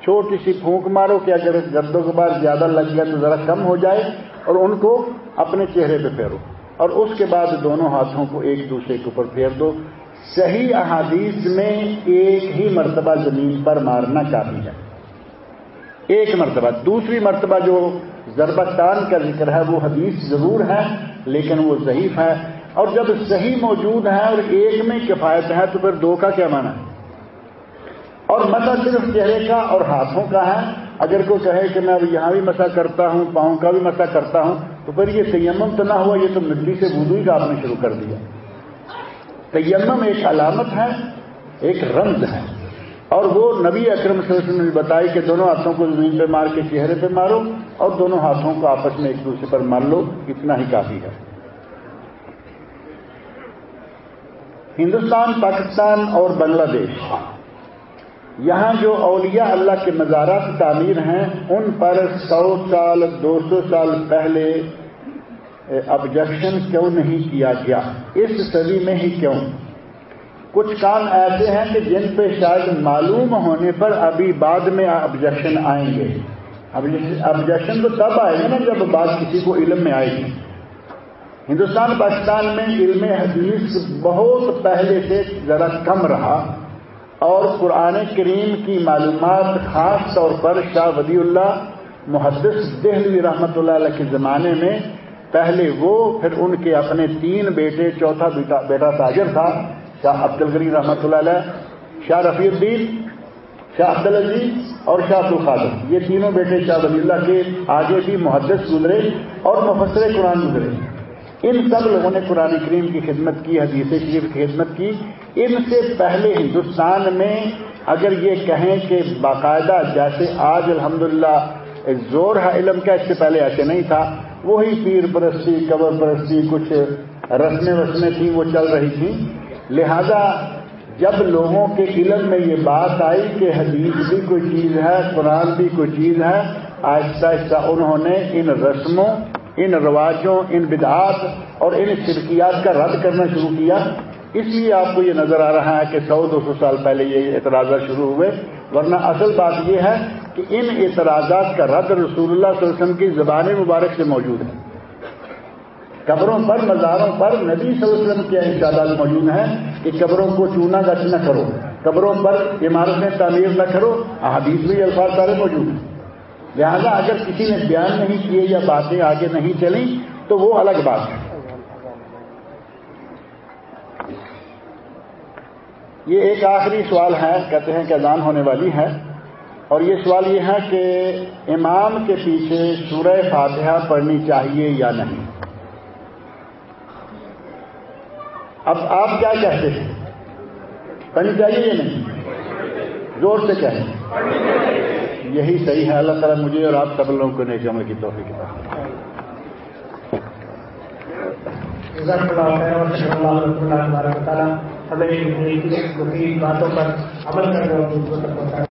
چھوٹی سی پھونک مارو کہ اگر گردوں کے بعد زیادہ لگ گیا تو ذرا کم ہو جائے اور ان کو اپنے چہرے پہ پھیرو۔ اور اس کے بعد دونوں ہاتھوں کو ایک دوسرے کے اوپر پھیر دو۔ صحیح احادیث میں ایک ہی مرتبہ زمین پر مارنا کافی ہے۔ ایک مرتبہ۔ دوسری مرتبہ جو ضربتان کا ذکر ہے، وہ حدیث ضرور ہے، لیکن وہ ضعیف ہے۔ اور جب صحیح موجود ہے اور ایک میں کفایت ہے، تو پھر دو کا کیا مانا ہے؟ اور مسا صرف چہرے کا اور ہاتھوں کا ہے۔ اگر کوئی کہے کہ میں اب یہاں بھی مسا کرتا ہوں، پاؤں کا بھی مسا کرتا ہوں، تو پھر یہ سیمم تو نہ ہوا، یہ تو مٹی سے وضو کا آپ نے شروع کر دیا۔ تیمم ایک علامت ہے، ایک رمز ہے۔ اور وہ نبی اکرم صلی اللہ علیہ وسلم نے بتائی کہ دونوں ہاتھوں کو زمین پہ مار کے چہرے پہ مارو اور دونوں ہاتھوں کو آپس میں ایک دوسرے پر مار لو، اتنا ہی کافی ہے۔ ہندوستان، پاکستان اور بنگلہ دیش، یہاں جو اولیاء اللہ کے مزارات تعمیر ہیں، ان پر سو سال، دو سو سال پہلے آبجیکشن کیوں نہیں کیا گیا؟ اس صدی میں ہی کیوں؟ کچھ کام ایسے ہیں کہ جن پہ شاید معلوم ہونے پر ابھی بعد میں آبجیکشن آئیں گے۔ آبجیکشن تو تب آئے گا نا جب بات کسی کو علم میں آئے گی۔ ہندوستان پاکستان میں علم حدیث بہت پہلے سے ذرا کم رہا اور قرآن کریم کی معلومات خاص طور پر شاہ ولی اللہ محدث دہلوی رحمت اللہ علیہ کے زمانے میں پہلے وہ، پھر ان کے اپنے تین بیٹے، چوتھا بیٹا تاجر تھا۔ شاہ عبد الغنی رحمت اللہ علیہ، شاہ رفیع الدین، شاہ عبد العزیز اور شاہ القادر۔ یہ تینوں بیٹے شاہ ولی اللہ کے آگے بھی محدث گزرے اور مفسر قرآن گزرے۔ ان سب لوگوں نے قرآن کریم کی خدمت کی، حدیث شریف کی خدمت کی۔ ان سے پہلے ہندوستان میں اگر یہ کہیں کہ باقاعدہ جیسے آج الحمدللہ زور ہے، علم کا اس سے پہلے ایسے نہیں تھا۔ وہی پیر پرستی، قبر پرستی، کچھ رسمیں وسمیں تھیں، وہ چل رہی تھیں۔ لہذا جب لوگوں کے علم میں یہ بات آئی کہ حدیث بھی کوئی چیز ہے، قرآن بھی کوئی چیز ہے، آہستہ آہستہ انہوں نے ان رسموں، ان رواجوں، ان بدعات اور ان شرکیات کا رد کرنا شروع کیا۔ اس لیے آپ کو یہ نظر آ رہا ہے کہ سو دو سو سال پہلے یہ اعتراضات شروع ہوئے، ورنہ اصل بات یہ ہے کہ ان اعتراضات کا رد رسول اللہ صلی اللہ علیہ وسلم کی زبان مبارک سے موجود ہے۔ قبروں پر، مزاروں پر نبی صلی اللہ علیہ وسلم کے ارشادات موجود ہیں کہ قبروں کو چونا گچ نہ کرو۔ قبروں پر عمارتیں تعمیر نہ کرو۔ احادیث بھی الفاظ سارے موجود ہیں۔ لہذا اگر کسی نے بیان نہیں کیے یا باتیں آگے نہیں چلیں، تو وہ الگ بات ہے۔ یہ ایک آخری سوال ہے، کہتے ہیں کہ اذان ہونے والی ہے۔ اور یہ سوال یہ ہے کہ امام کے پیچھے سورہ فاتحہ پڑھنی چاہیے یا نہیں؟ اب آپ کیا کہتے ہیں؟ پڑھنی چاہیے یا نہیں؟ زور سے کہیں۔ یہی صحیح ہے۔ اللہ تعالیٰ مجھے اور آپ سب لوگوں کو نیک عمل کی توفیق ہمیں باتوں پر عمل کرنے